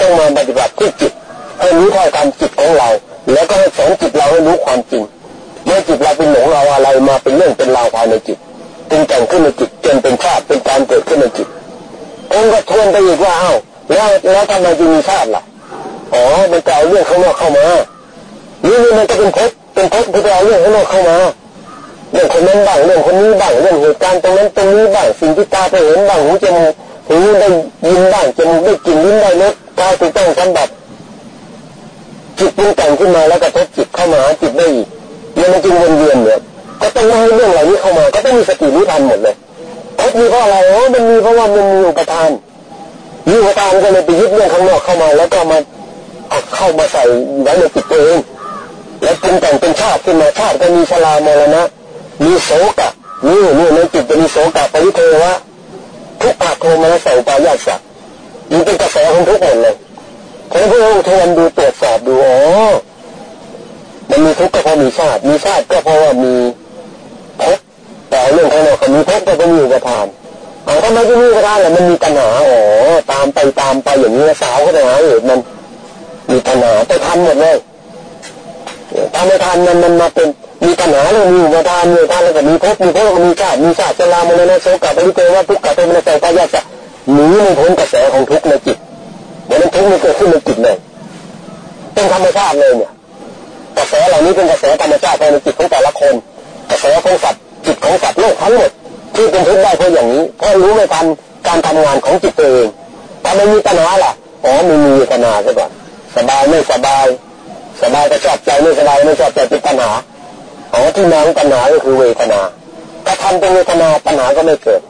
ต้องมาปฏิบัติที่จิตให้รู้เท่าทันจิตของเรา แล้วก็ให้สอนจิตเราให้รู้ความจริงเมื่อจิตเราเป็นหลงเราอะไรมาเป็นเรื่องเป็นราวภายในจิตปรุงแต่งขึ้นในจิตจนเป็นชาติเป็นการเกิดขึ้นในจิตองค์ก็ทวนไปอีกว่าเอ้าแล้วแล้วทำไมจึงมีชาติล่ะอ๋อมันจะเอาเรื่องข้างนอกเข้ามานี่นี่มันจะเป็นภพเป็นภพที่จะเอาเรื่องข้างนอกเข้ามาเรื่องคนนั้นบ้างเรื่องคนนี้บ้างเรื่องเหตุการณ์ตรงนั้นตรงนี้บ้างสิ่งที่ตาไปเห็นบ้างหูจมูก หูได้ยินบ้างจมูกได้กลิ่นลิ้นได้รสกายถูกต้องสัมผัสจิตปรุงแต่งขึ้นมาแล้วกระทบจิตเข้ามาจิตได้อีกเนี่ยมันจึงวนเวียนเนี่ยก็ต้องม่ให้เรื่องเหล่านี้เข้ามา ก็ต้องมีสติรู้ทันหมดเลยเพราะมีเพราะอะไรอ๋อมันมีเพราะว่ามันมีอุปทานมีอุปทานก็เลยไปยึดเรื่องข้างนอกเข้ามา แล้วก็มาเข้ามาใส่ไว้ในจิตตัวเองแล้วปรุงแต่งเป็นชาติขึ้นมาชาติก็มีชรามรณะมีโศกะนี่นี่ในจิตจะมีโศกะปริเทวะ ทุกขาโทมาใส่ปลายาสักมันเป็นกระแสของทุกหมดเลยพระพุทธองค์ทวนดูตรวจสอบดูอ๋อมันมีทุกข์ก็เพราะมีชาติ มีชาติก็เพราะว่ามีภพแต่เรื่องข้างนอกมีภพก็ต้องมีอุปทานเอาทำไมที่มีอุปทานล่ะมันมีปัญหาอ๋อตามไปตามไปอย่างนี้สาวก็ไปหาเหตุมันมีปัญหาไปทันหมดเลยตาไม่ทันมันมันมาเป็น มีปัญหาเรื่องมีอุปทานมีอุปทานแล้วก็มีภพมีภพก็มีชาติมีชาติชรามรณะโสกะปริเทวะทุกขะโทมนัสสะปายาสะหนีไม่พ้นกระแสของทุกข์ในจิตเดี๋ยวนั้นทุกข์มันเกิดขึ้นในจิตเลยเป็นธรรมชาติเลยเนี่ยกระแสเหล่านี้เป็นกระแสธรรมชาติภายในจิตของแต่ละคนกระแสของสัตว์จิตของสัตว์โลกทั้งหมดที่เป็นทุกข์ได้เพราะอย่างนี้เพราะรู้ไม่ทันการทำงานของจิตตัวเองถ้าไม่มีปัญหาล่ะอ๋อมีมีปัญหาซะก่อนสบายไม่สบาย สบายก็ชอบใจไม่สบายไม่ชอบใจเป็นปัญหา อ๋อที่มาของปัญหาก็คือเวทนาถ้าทำเป็นเวทนาปัญหาก็ไม่เกิด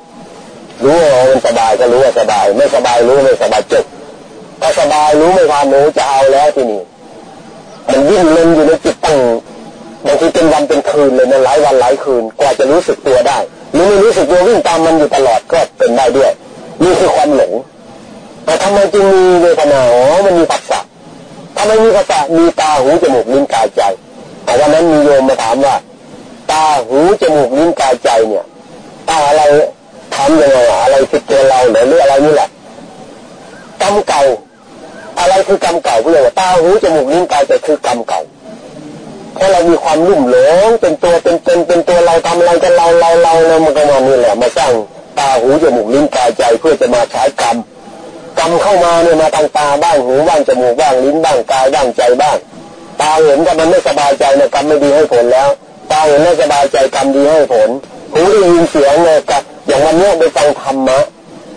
รู้ว่ามันสบายก็รู้ว่าสบาย ไม่สบายรู้ไม่สบายจบถ้าสบายรู้ไม่ทันหนูจะเอาแล้วที่นี่มันวิ่งเล่นอยู่ในจิตตั้งบางทีเป็นวันเป็นคืนเลยนะหลายวันหลายคืนกว่าจะรู้สึกตัวได้หรือไม่รู้สึกตัววิ่งตามมันอยู่ตลอดก็เป็นได้ด้วยนี่คือความหลงแต่ทำไมจึงมีเวทนาอ๋อมันมีผัสสะทำไมมีผัสสะมีตาหูจมูกลิ้นกายใจ แต่วันนั้นมีโยมมาถามว่า ตาหูจมูกลิ้นกายใจเนี่ยตาอะไรทำยังไงอะไรคือตัวเราหรืออะไรนี่แหละกรรมเก่า อะไรคือกรรมเก่าเพื่อนตาหูจมูกลิ้นกายใจคือกรรมเก่าเพราะเรามีความลุ่มหลงเป็นตัวเป็นเป็นเป็นตัวเราทำอะไรกันเราเราเราเนี่ยมันก็มานี่แหละ มาสร้างตาหูจมูกลิ้นกายใจเพื่อจะมาใช้กรรมกรรมเข้ามาเนี่ยมาทางตาบ้างหูบ้างจมูกบ้างลิ้นบ้างกายบ้างใจบ้าง ตาเห็นแต่มันไม่สบายใจเนี่ยกรรมไม่ดีให้ผลแล้ว ตาเห็นไม่สบายใจกรรมดีให้ผลหูได้ยินเสียงเนี่ยกับอย่างวันนี้ไปฟังธรรมะ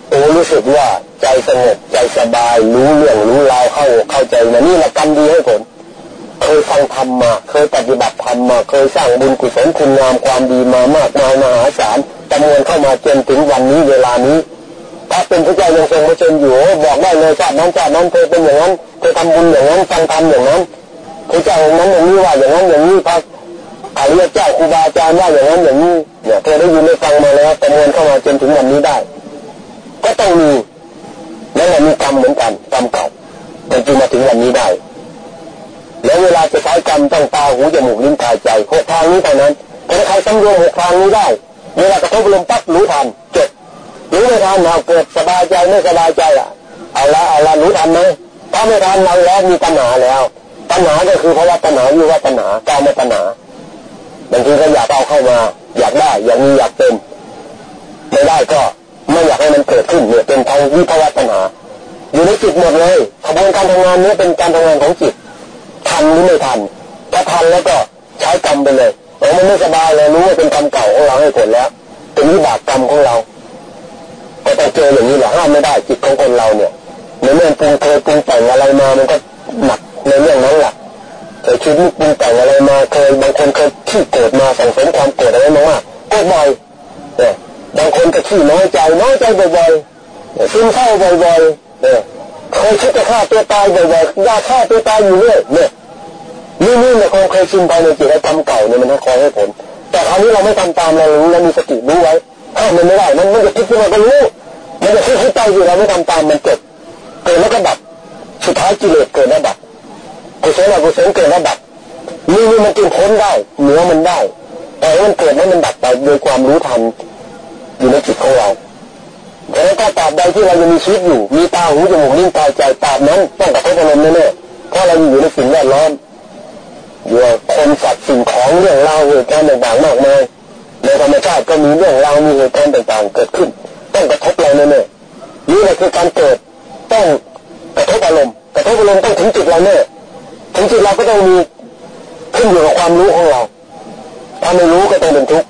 โอ้รู้สึกว่าใจสงบใจสบายรู้เรื่องรู้ราวเข้าเข้าใจมานี่แหละกรรมดีให้ผล เคยฟังธรรมมา เคยปฏิบัติธรรมมา เคยสร้างบุญกุศลคุณงามความดีมามากมายมหาศาลจำนวนเข้ามาจนถึงวันนี้เวลานี้ถ้าเป็นพระเจ้ายังทรงพระชนอยู่บอกได้เลยชาตินั้นชาตินั้นเธอเป็นอย่างนั้นเธอทำบุญอย่างนั้นฟังธรรมอย่างนั้น พระเจ้าองค์นั้นอย่างนี้ว่าอย่างนั้นอย่างนี้พระอริยเจ้าครูบาอาจารย์ว่าอย่างนั้นอย่างนี้เนี่ยเธอได้ยินได้ฟังมาแล้วจำนวนเข้ามาจนถึงวันนี้ได้ ก็ต้องมีนั่นแหละมีกรรมเหมือนกันกรรมเก่าจนจึงมาถึงวันนี้ได้ แล้วเวลาจะใช้กรรมต้องตาหูจมูกลิ้นกายใจหกทางนี้เท่านั้นถ้าใครสำรวมหกทางนี้ได้ เวลากระทบลมปั๊บรู้ทันจบรู้ไม่ทันเอาเกิดสบายใจไม่สบายใจอะเอาละเอาละรู้ทันไหมถ้าไม่ทันเราแล้วมีปัญหาแล้ว ปัญหาก็คือเพราะว่าปัญหาอยู่ว่าปัญหาการไม่ปัญหาบางทีก็อยากเอาเข้ามา อยากได้ อยากมีอยากเป็นไม่ได้ก็ไม่อยากให้มันเกิดขึ้นเนี่ยเป็นทางวิภาวะปัญหา อยู่ในจิตหมดเลยขบวนการทำงานนี้เป็นการทำงานของจิตทันหรือไม่ทันถ้าทันแล้วก็ใช้กรรมไปเลยโอ้มันไม่สบายเลยรู้ว่าเป็นกรรมเก่าของเราให้ผลแล้ว เป็นวิบากกรรมของเราก็ต้องเจออย่างนี้แหละห้ามไม่ได้จิตของคนเราเนี่ยในเมื่อปรุงเคยปรุงแต่งอะไรมามันก็หนัก ในเรื่องนั้นหละเคยคิดปรุงแต่งอะไรมาเคยบางคนเคยขี้โกรธมาสั่งสมความโกรธอะไรมาว่าโกรธบ่อยเนี่ยบางคนก็ขี้น้อยใจน้อยใจบ่อยๆซึมเศร้าบ่อยๆเนี่ยเคยคิดจะฆ่าตัวตายบ่อยๆอยากฆ่าตัวตายอยู่เรื่อยเนี่ยนี่นี่เนี่ยคงเคยชินไปในจิตกรรมเก่าเนี่ยมันคอยให้ผล แต่คราวนี้เราไม่ทำตามเรารู้เรามีสติรู้ไว้ถ้ามันไม่ได้มันมันจะคิดขึ้นมาก็รู้มันจะคิดคิดไปอยู่เราไม่ทำตามมันเกิดเกิดแล้วก็ดับสุดท้ายกิเลสเกิดแล้วดับ กุศลอกุศลเกิดแล้วดับนี่นี่มันจึงพ้นได้เหนือมันได้แต่มันเกิดแล้วมันดับไปโดยความรู้ทันอยู่ในจิตของเราแต่ถ้าตราบใดที่เรายังมีชีวิตอยู่ มีตาหูจมูกลิ้นกายใจตราบนั้นต้องกระทบอารมณ์แน่ๆเพราะเราอยู่ในสิ่งแวดล้อมอยู่คนสัตว์สิ่งของเรื่องราวเหตุการณ์ต่างๆมากมายในธรรมชาติก็มีเรื่องราวมีเหตุการณ์ต่างๆ เกิดขึ้น ต้องกระทบเราแน่ๆนี่แหละคือการเกิดต้องกระทบอารมณ์กระทบอารมณ์ต้องถึงจุดเราแน่ ถึงจุดเราก็ต้องมีขึ้นอยู่กับความรู้ของเรา ถ้าไม่รู้ก็ต้องเป็นทุกข์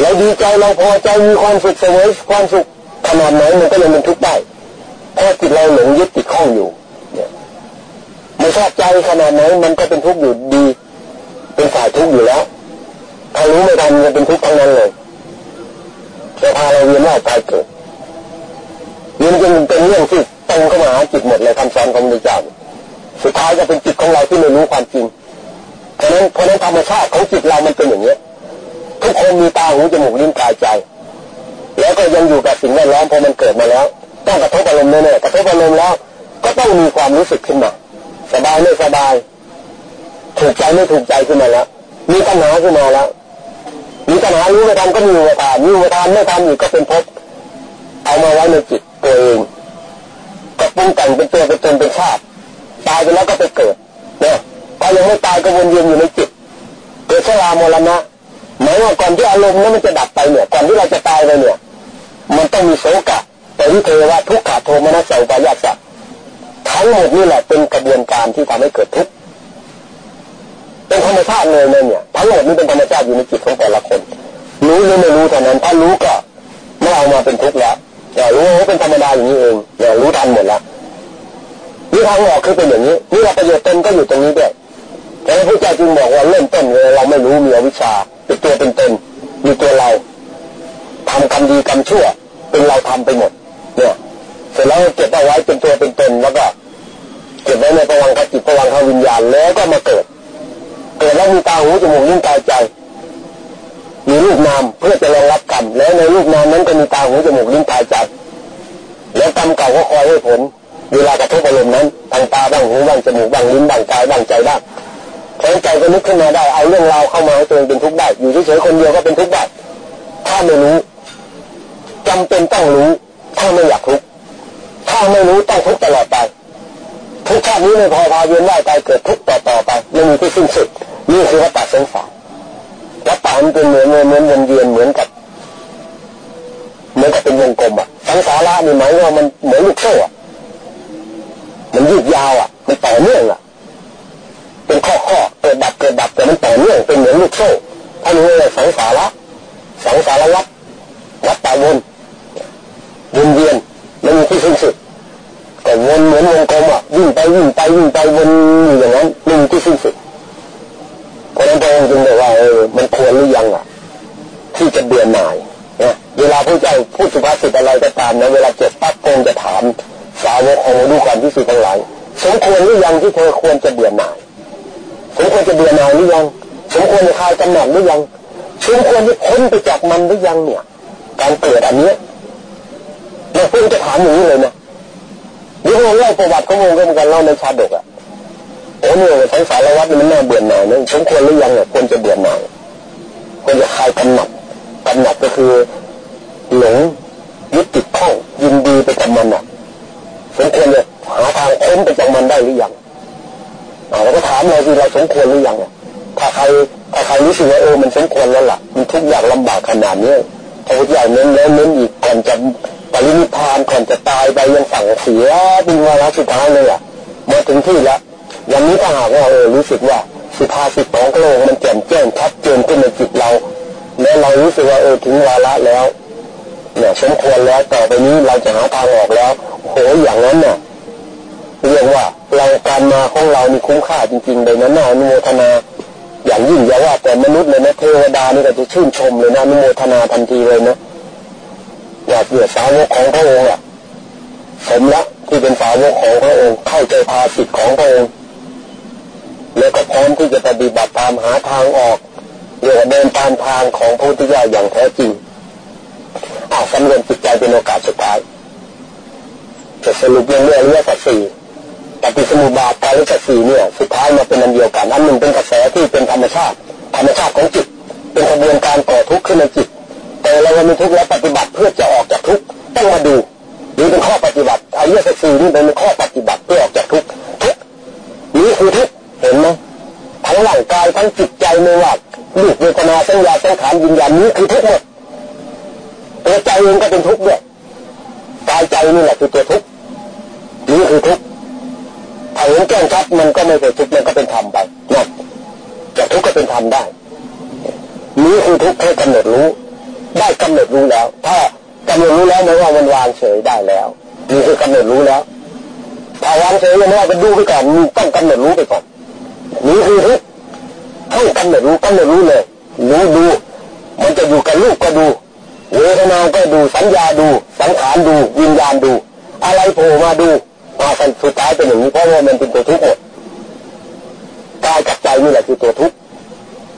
เราดีใจเราพอใจมีความสุขเสวยความสุขขนาดไหนมันก็ยังเป็นทุกข์ได้เพราะจิตเราหลงยึดติดข้องอยู่เนี่ยไม่ชอบใจขนาดไหนมันก็เป็นทุกข์อยู่ดี เป็นฝ่ายทุกข์อยู่แล้วถ้ารู้ไม่ทันจะเป็นทุกข์ทั้งนั้นเลยจะพาเราเวียนว่ายตายเกิดนี่มันจะเป็นเรื่องที่ตรงเข้ามาหาจิตหมดเลยคำสอนของพระเจ้า สุดท้ายจะเป็นจิตของเราที่ไม่รู้ความจริงเพราะนั้นเพราะนั้นธรรมชาติของจิตเรามันเป็นอย่างนี้ทุกคนมีตาหูจมูกลิ้นกายใจ แล้วก็ยังอยู่กับสิ่งแวดล้อมพอมันเกิดมาแล้ว ต้องกระทบอารมณ์แน่ๆกระทบอารมณ์แล้ว ก็ต้องมีความรู้สึกขึ้นมาสบายไม่สบาย ถูกใจไม่ถูกใจขึ้นมาแล้ว มีปัญหาขึ้นมาแล้วมีปัญหารู้ไม่ทันก็มีอุปทานมีอุปทานไม่ทันอีกก็เป็นภพเอามาไว้ในจิตตัวเองก็ปรุงแต่งเป็นตัวเป็นตนเป็นชาติ ตายไปแล้วก็ไปเกิดเนี่ยพอยังไม่ตายก็วนเวียนอยู่ในจิต เกิดชรามรณะหมายว่าก่อนที่อารมณ์นั้นมันจะดับไปเนี่ยก่อนที่เราจะตายไปเนี่ย มันต้องมีโศกะแต่วิเทวะทุกขะโทมนัสเสปายาสะทั้งหมดนี่แหละเป็นกระบวนการที่ทำให้เกิดทุกข์เป็นธรรมชาติเลยเนี่ยทั้งหมดนี้เป็นธรรมชาติอยู่ในจิตของแต่ละคน รู้หรือไม่รู้เท่านั้นถ้ารู้ก็ไม่เอามาเป็นทุกข์แล้วแต่รู้ว่าเป็นธรรมดาอย่างนี้เองเนี่ยรู้ทันหมดแล้ว นี่ทางออกคือเป็นอย่างนี้นี่เราประโยชน์เตนก็อยู่ตรงนี้ด้วยแต่พระเจ้าจึงบอกว่าเริ่มต้นเลยเราไม่รู้มีอวิชชาเป็นตัวเป็นตนมีตัวเราทำกรรมดีกรรมชั่ว เป็นเราทำไปหมด เนี่ยเสร็จแล้วเก็บเอาไว้เป็นตัวเป็นตนแล้วก็เก็บไว้ในประวังคจิตประวังควิญญาณแล้วก็มาเกิดเกิดแล้วมีตาหูจมูกลิ้นกายใจ มีรูปนามเพื่อจะรองรับกรรมแล้วในรูปนามนั้นก็มีตาหูจมูกลิ้นกายใจแล้วกรรมเก่าก็คอยให้ผล เวลากระทบอารมณ์นั้นทางตาบ้างหูบ้างจมูกบ้างลิ้นบ้างกายบ้างใจบ้างแทนใจก็นึกขึ้นมาได้เอาเรื่องราวเข้ามาให้ตัวเองเป็นทุกข์ได้อยู่เฉยๆคนเดียวก็เป็นทุกข์ได้ถ้าไม่รู้จำเป็นต้องรู้ถ้าไม่อยากทุกข์ถ้าไม่รู้ต้องทุกข์ตลอดไปทุกชาตินี้ไม่พอพาเวียนว่ายตายเกิดทุกข์ต่อต่อไปไม่มีที่สิ้นสุดนี่คือวัฏสงสารวัฏมันเป็นเหมือนเหมือนวนเวียนเหมือนกับเหมือนกับเป็นวงกลมอะสังสาระนี่หมายว่ามันเหมือนลูกโซ่อะ มันยืดยาวอะ มันต่อเนื่องอะ เป็นข้อข้อเกิดดับเกิดดับแต่มันต่อเนื่องเป็นเหมือนลูกโซ่ท่านเรียสังสาระสังสารวัฏวัฏฏะวนวนเวียนไม่มีที่สิ้นสุดก็วนเหมือนวงกลมอะวิ่งไปวิ่งไปวิ่งไปวนอยู่อย่างนั้นไม่มีที่สิ้นสุดเพราะนั้นพระองค์จึงบอกว่าเออมันควรหรือยังอะ ที่จะเบื่อหน่ายนะเวลาพระเจ้าพูดสุภาษิตอะไรก็ตามนะเวลาเจ็บปั๊บพงจะถามสาวกของดูความที่สุด ที่เธอควรจะเบื่อหน่ายสมควรจะเบื่อหน่ายหรือยังสมควรจะคลายกำหนัดหรือยังสมควรจะพ้นไปจากมันหรือยังเนี่ย การเปิดอันนี้เราเพิ่งจะถามอย่างนี้เลยนะนี่พงเล่าประวัติของพงก็เหมือนกันเล่าในชาดกอะโอ้เนี่ยทั้งสารวัตรมันน่าเบื่อหน่ายนะสมควรหรือยังเนี่ยควรจะเบื่อหน่ายควรจะคลายกำหนัดกำหนัดก็คือหลงยึดติดข้องยินดีไปกับมันอะสมควรจะหาทางพ้นไปจากมันได้หรือยัง เราก็ถามเราสิเราสมควรหรือยังถ้าใครถ้าใครรู้สึกว่าเออมันสมควรแล้วล่ะมันทุกอย่างลำบากขนาดนี้พระพุทธเจ้าเน้นแล้วเน้นอีกก่อนจะปรินิพานก่อนจะตายไปยังสั่งเสียเป็นวาระสุดท้ายเลยอะมาถึงที่แล้วอย่างนี้ถ้าหากว่าเออรู้สึกว่าสุภาษิตของพระองค์มันแจ่มแจ้งชัดเจนขึ้นในจิตเราแล้วเรารู้สึกว่าเออถึงวาระแล้วเนี่ยสมควรแล้วต่อไปนี้เราจะหาทางออกแล้วโหอย่างนั้นเนี่ย เรียกว่าเราการมาของเรานี่คุ้มค่าจริงๆเลยนะน่าอนุโมทนา อย่างยิ่งอย่าว่าแต่มนุษย์เลยนะเทวดานี่ก็จะชื่นชมเลยนะอนุโมทนาทันทีเลยนะอยากเกียรสาวกของพระองค์อะสมละที่เป็นสาวกของพระองค์เข้าใจภาสิทธิ์ของพระองค์แล้วก็พร้อมที่จะปฏิบัติตามหาทางออกเรียกว่าเดินตามทางของพระพุทธเจ้าอย่างแท้จริงอ่าสำรวจจิตใจเป็นโอกาสสุดท้ายจะสรุปเรื่องเรื่องเรื่องสัตสี่ ปฏิสมุบาทการสัตสี่เนี่ยสุดท้ายมาเป็นอันเดียวกันอันหนึ่งเป็นกระแสที่เป็นธรรมชาติ ธรรมชาติของจิต เป็นกระบวนการก่อทุกข์ขึ้นในจิต แต่เรามีทุกข์แล้วปฏิบัติเพื่อจะออกจากทุกข์ต้องมาดูนี่เป็นข้อปฏิบัติอริยสัจสี่นี่เป็นข้อปฏิบัติเพื่อออกจากทุกข์ทุกนี้คือทุกข์เห็นไหมทั้งร่างกายทั้งจิตใจไม่ว่าลูกเวทนาสัญญาสังขารวิญญาณนี้คือทุกข์หมดตัวใจเองก็เป็นทุกข์ด้วยกายใจนี่แหละคือตัวทุกข์นี่คือทุกข์ ถ้าเห็นแจ้งชัดมันก็ไม่เป็นทุกข์มันก็เป็นธรรมไปนะจะทุกข์ก็เป็นธรรมได้นี่คือทุกข์ให้กำหนดรู้ ได้กำหนดรู้แล้ว ถ้ากำหนดรู้แล้วไม่ว่ามันวางเฉยได้แล้วนี่คือกำหนดรู้แล้วถ้าวางเฉยยังไม่ว่าจะดูไปก่อนมีต้องกำหนดรู้ไปก่อนนี่คือทุกข์ให้กำหนดรู้กำหนดรู้เลยรู้ดู มันจะอยู่กับลูกก็ดูเวทนาก็ดูสัญญาดู สังขารดู วิญญาณดู อะไรโผล่มาดู มาสันสุดท้ายเป็นอย่างนี้เพราะว่ามันเป็นตัวทุกข์หมดกายกับใจนี่แหละคือตัวทุกข์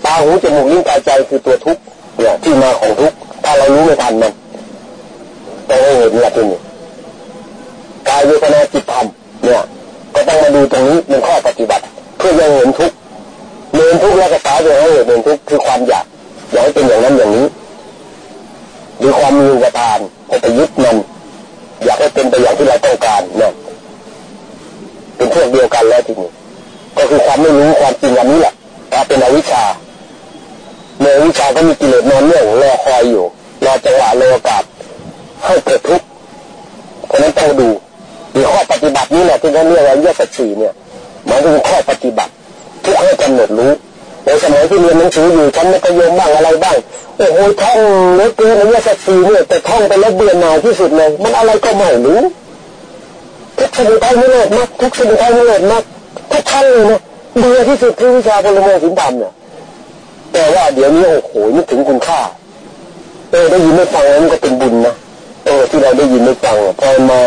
ตาหูจมูกลิ้นกายใจคือตัวทุกข์เนี่ยที่มาของทุกข์ถ้าเรารู้ไม่ทันมันต้องให้เห็นละทีนี้กายเวทนาจิตธรรมเนี่ยก็ต้องมาดูตรงนี้เป็นข้อปฏิบัติ เพื่อยังเห็นทุกข์เห็นทุกข์แล้วก็สาเหตุให้เห็นทุกข์คือความอยากอยากให้เป็นอย่างนั้นอย่างนี้หรือความมีอุปทานไปยึดมันอยากให้เป็นไปอย่างที่เราต้องการเนี่ย เป็นพวกเดียวกันแล้วทีนี้ก็คือความไม่รู้ความจริงอันนี้แหละกลาเป็นอวิชชาเมื่อวิชาก็มีกิเลสนอนเนื่องรอคอยอยู่รอจังหวะรอโอกาสให้เกิดทุกข์เพราะนั้นต้องดูมีข้อปฏิบัตินี้แหละที่เขาเรียกว่าเยสัจฉีเนี่ยมายถึงข้อปฏิบัติทุกให้กำหนดรู้ในสมัยที่เรียนหนังสืออยู่ชั้นมัธยมบ้างอะไรบ้างโอ้โหท่องเลือเกินในสัตสีเนี่ยแต่ท่องไปแล้วเบื่อหน่ายที่สุดเลยมันอะไรก็ไม่รู้ ทุกสมุทัยไม่เลิศมากทุกสมุทัยไม่เลิศมากทุกท่านเลยนะเบื่อที่สุดคือวิชาพลเมืองสินธรรมเนี่ยแต่ว่าเดี๋ยวนี้โอ้โหนึกถึงคุณค่าเออได้ยินไม่ฟังแล้วมันก็เป็นบุญนะเออที่เราได้ยินไม่ฟังพอมา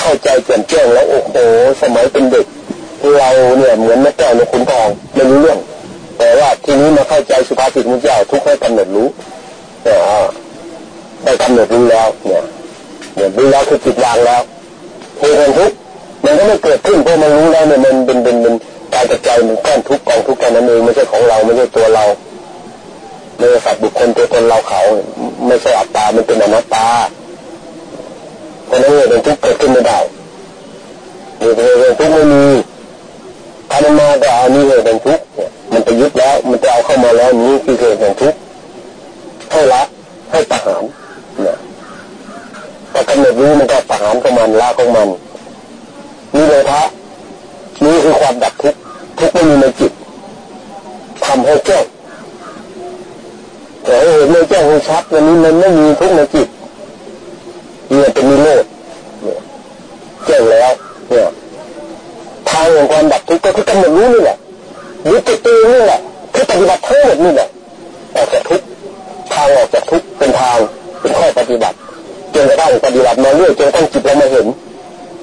เข้าใจแจ่มแจ้งแล้วโอ้โหสมัยเป็นเด็ก เราเนี่ยเหมือนแม่แก้วในคุณทองไม่รู้เรื่อง แต่ว่าทีนี้มาเข้าใจสุภาษิตมุจเจ้าทุกให้กำหนดรู้เนี่ยได้กำหนดรู้แล้วเนี่ยเนี่ยรู้แล้วคือจิตวางแล้ว เหตุแห่งทุกมันก็ไม่เกิดขึ้นเพราะมันรู้แล้วเนี่ยมันเป็นเป็นเป็นกายใจมันก้อนทุกกองทุกแค่นั้นเองไม่ใช่ของเราไม่ใช่ตัวเราไม่ใช่สัตว์บุคคลตัวตนเราเขา ไม่ใช่อัตตา มันเป็นอนัตตาเพราะนั้นเหตุแห่งทุกเกิดขึ้นไม่ได้เหตุแห่งทุกไม่มีถ้ามันมาแต่อันนี้เหตุแห่งทุกเนี่ยมันมันไปยึดแล้ว มันจะเอาเข้ามาแล้วนี้คือเหตุแห่งทุกข์ให้ละให้ประหาร แต่กำหนดรู้มันก็ประหารของมันละของมันนี่เลยพระนี่คือความดับทุกข์ทุกข์ไม่มีในจิตทำให้แจ้งแต่เห็นไม่แจ้งให้ชัดวันนี้มันไม่มีทุกข์ในจิตเนี่ยเป็นมีโลดแจ้งแล้วเนี่ยทางของความดับทุกข์ก็คือกำหนดรู้นี่แหละยึดติดตัวนี่แหละคือปฏิบัติทั้งหมดนี่แหละออกจากทุกข์ทางออกจากทุกข์เป็นทางเป็นข้อปฏิบัติจนกระทั่งปฏิบัติมาเรื่อยจนกระทั่งจิตเรามาเห็น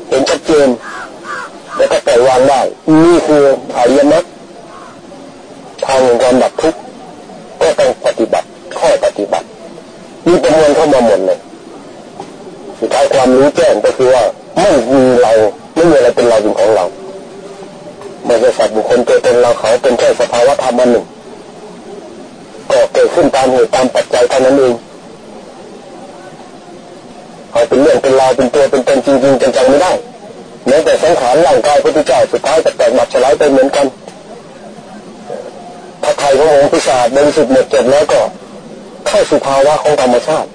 เห็นชัดเจนแล้วก็ปล่อยวางได้นี่คืออริยมรรคทางของการดับทุกข์ก็ต้องปฏิบัติข้อปฏิบัติมีประมวลเข้ามาหมดเลยสุดท้ายความรู้แจ้งก็คือว่าไม่มีเราไม่มีอะไรเป็นเราเป็นของเราไม่ใช่สัตว์บุคคลตัวตนเราเขาเป็นแค่สภาวะธรรมอันหนึ่งก็เกิดขึ้นตามเหตุตามปัจจัยเท่านั้นเองเขาเป็นเรื่องเป็นราวเป็นตัวเป็นตนจริงๆจังๆไม่ได้แม้แต่สังขารร่างกายพระพุทธเจ้าสุดท้ายจะแตกหมัดสลายไปเหมือนกันถ้าไทยขององค์พิศาจบริสุทธิ์หมดจดแล้วก็เข้าสู่ ภาวะของธรรมชาติ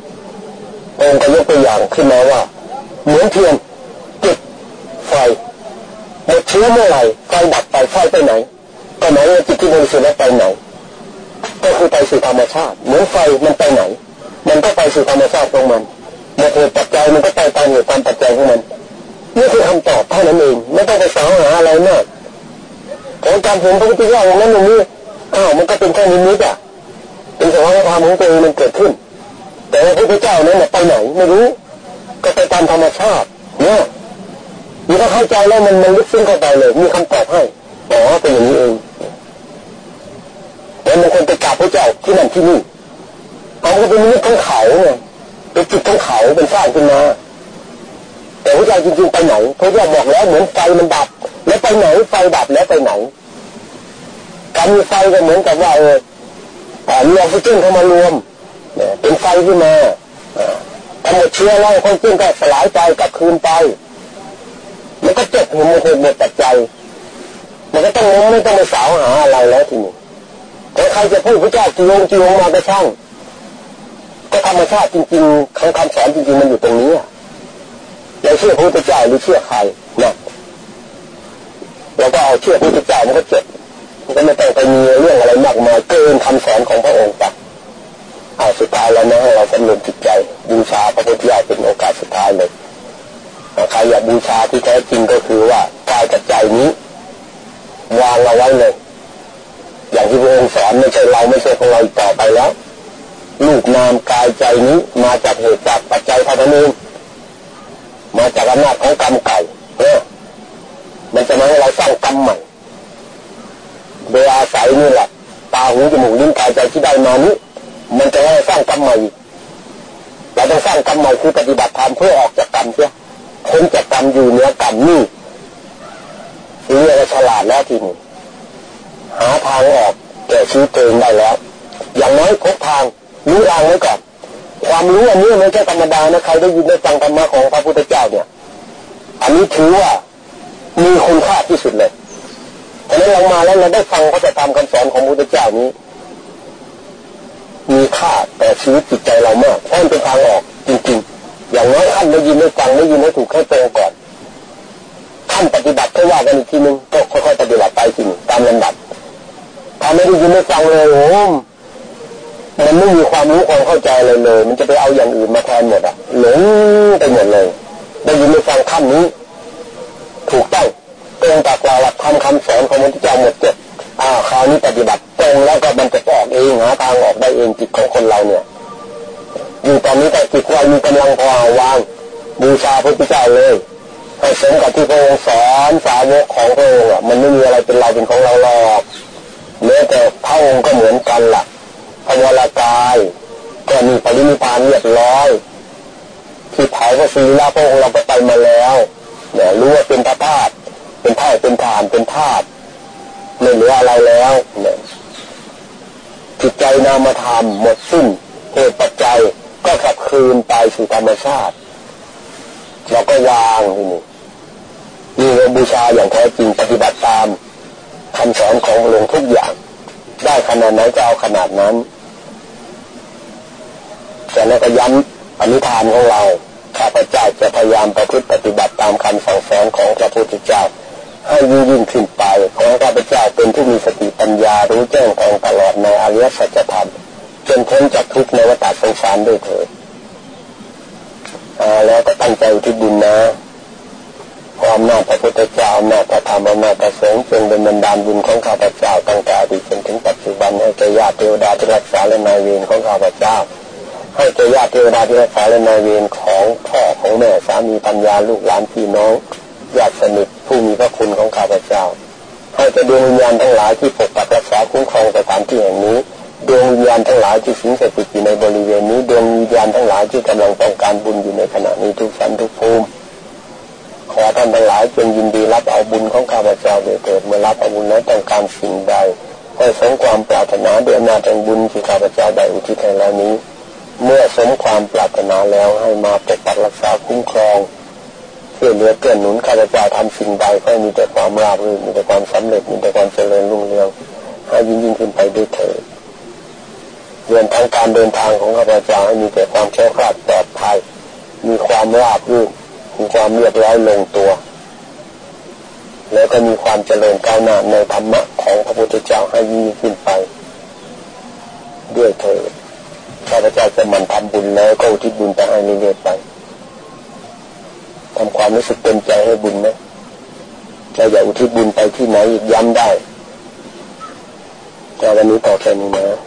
เข้าไปเลยมีคำตอบให้อ๋อเป็นอย่างนี้เองแล้วมันคนไปกราบพระเจ้าที่นั่นที่นี่เอาก็เป็นนิมิตของเขาไงเป็นจิตของเขาเป็นสร้างขึ้นมาแต่พระเจ้าจริงๆไปไหนพระเจ้าบอกแล้วเหมือนไฟมันดับ แล้วไปไหนไฟดับแล้วไปไหนการมีไฟก็เหมือนกับว่าเออมีออกซิเจนเข้ามารวมเป็นไฟขึ้นมาพอหมดเชื้อแล้วออกซิเจนก็สลายไปกลับคืนไป มันก็เจ็บหัวมันหมดปัจจัยมันก็ต้องมไม่ต้องไปสาวหาอะไรแล้วทีนี้แต่ใครจะพูดพระเจ้าจีวงจีวงมาก็ช่างก็ธรรมชาติจริงๆคำคำสอนจริงๆมันอยู่ตรงนี้อะเราเชื่อพระพุทธเจ้าหรือเชื่อใครนะเราก็เอาเชื่อพระพุทธเจ้ามันก็เจ็บมันก็ไม่ต้องไปมีเรื่องอะไรมากมายเกินคำสอนของพระองค์ไปเอาสุดท้ายแล้วนะเราสำรวมจิตใจบูชาพระพุทธเจ้าเป็นโอกาสสุดท้ายเลย ใครอยากบูชาที่แท้จริงก็คือว่ากายกับใจนี้วางเอาไว้เลย อย่างที่พระองค์สอนไม่ใช่เราไม่ใช่ของเราต่อไปแล้วลูกนามกายใจนี้มาจากเหตุจากปัจจัยเท่านั้นเองมาจากอำนาจของกรรมเก่าเนี่ยมันจะมาให้เราสร้างกรรมใหม่โดยอาศัยนี่แหละตาหูจมูกลิ้นกายใจที่ได้มานี้มันจะให้สร้างกรรมใหม่เราต้องสร้างกรรมใหม่คือปฏิบัติธรรมเพื่อออกจากกรรมเสีย คนจากกรรมอยู่เหนือกรรมนี่ทีนี้เราฉลาดแล้วทีนี้หาทางออกแก่ชีวิตตัวเองได้แล้ว อย่างน้อยพบทางรู้ทางไว้ก่อนความรู้อันนี้ไม่ใช่ธรรมดานะใครได้ยินได้ฟังธรรมะของพระพุทธเจ้าเนี่ย อันนี้ถือว่ามีคุณค่าที่สุดเลยเพราะนั้นเรามาแล้วเราได้ฟังพระธรรมคำสอนของพระพุทธเจ้านี้ มีค่าแต่ชีวิตจิตใจเรามากเพราะมันเป็นทางออกจริงๆ อย่างน้อยขั้นได้ยินได้ฟังได้ยินได้ถูกให้ตรงก่อนขั้นปฏิบัติก็ว่ากันอีกทีนึงก็ค่อยๆปฏิบัติไปจริงตามลำดับถ้าไม่ได้ยินได้ฟังเลยโอ้มันไม่มีความรู้ความเข้าใจเลยเลย มันจะไปเอาอย่างอื่นมาแทนหมดอะหลงไปหมดเลย ได้ยินได้ฟังคำนี้ ถูกต้องตรงจากหลักธรรมคำสอนของพระพุทธเจ้าหมดจดอ่าคราวนี้ปฏิบัติตรงแล้วก็มันจะออกเองหาทางออกได้เองจิตของคนเราเนี่ย อยู่ตอนนี้แต่จิตเรามีกำลังพอวางบูชาพระพุทธเจ้าเลยให้สมกับที่พระองค์สอนสาวกของพระองค์อะมันไม่มีอะไรเป็นเราเป็นของเราหรอกแม้แต่พระองค์ก็เหมือนกันล่ะพระวรากายก็มีปรินิพานเรียบร้อยที่เผาพระศีลาพระองค์เราก็ไปมาแล้วเนี่ยรู้ว่าเป็นพระธาตุเป็นท่าเป็นฐานเป็นธาตุไม่เหลืออะไรแล้วเนี่ยจิตใจนามธรรมหมดสิ้นเหตุปัจจัย ก็กลับคืนไปสู่ธรรมชาติ เราก็วางที่นี่นี่เรบูชาอย่างแท้จริงปฏิบัติตามคำสอนของหลวงทุกอย่าง ได้ขนาดไหนจะเอาขนาดนั้นแต่แล้วก็ย้ำอนุทานของเราข้าพเจ้าจะพยายามประพฤติปฏิบัติตามคำสั่งสอนของพระพุทธเจ้า ให้ยิ่งยิ่งขึ้นไป ขอให้ข้าพเจ้าเป็นผู้มีสติปัญญารู้แจ้งแทงตลอดในอริยสัจธรรม นพ้นจากทุกข์ในวัฏสงสารด้วยเถิดแล้วก็ตั้งใจที่บุญนะความนาพระพุทธเจ้าอำนาพระธรรมอำนาพระสงฆ์จงเป็นบันดาลบุญของข้าพเจ้าตั้งแต่อดีตจนถึงปัจจุบันให้แก่ญาติเทวดาที่รักษาและนายเวรของข้าพเจ้า ให้แก่ญาติเทวดาที่รักษาและนายเวรของพ่อของแม่สามีปัญญาลูกหลานพี่น้องญาติสนิทผู้มีพระคุณของข้าพเจ้า ให้แก่ดวงวิญญาณทั้งหลายที่ปกปักรักษาคุ้มครองสถานที่แห่งนี้ ดวงวิญญาณทั้งหลายที่สิงสถิตอยู่ในบริเวณนี้ ดวงวิญญาณทั้งหลายที่กำลังต้องการบุญอยู่ในขณะนี้ทุกสันทุกภูมิขอท่านทั้งหลายจงยินดีรับเอาบุญของข้าพเจ้าโดยเกิดเมื่อรับเอาบุญแล้วต้องการสิ่งใดให้สมความปรารถนาด้วยอำนาจแห่งบุญที่ข้าพเจ้าได้อุทิศให้แล้วนี้ เมื่อสมความปรารถนาแล้วให้มาปกปักรักษาคุ้มครองช่วยเหลือเกื้อหนุนข้าพเจ้าทำสิ่งใดก็มีแต่ความราบรื่นมีแต่ความสำเร็จมีแต่ความเจริญรุ่งเรืองให้ยิ่งยิ่งขึ้นไปด้วยเถิด รื่องทางการเดินทางของข้าพเจ้าให้มีแต่ความแข็งคลาดปลอดภัยมีความราบรื่นมีความเรียบร้อยลงตัว แล้วก็มีความเจริญก้าวหน้าในธรรมะของพระพุทธเจ้าให้ยิ่งขึ้นไป ด้วยเถิดข้าพเจ้าจะมันทำบุญแล้วก็อุทิศบุญไปให้เรื่อยๆไปทำความรู้สึกเต็มใจให้บุญไหมเราอยากอุทิศบุญไปที่ไหนอีกย้ำได้แต่วันนี้ต่อแค่นี้นะ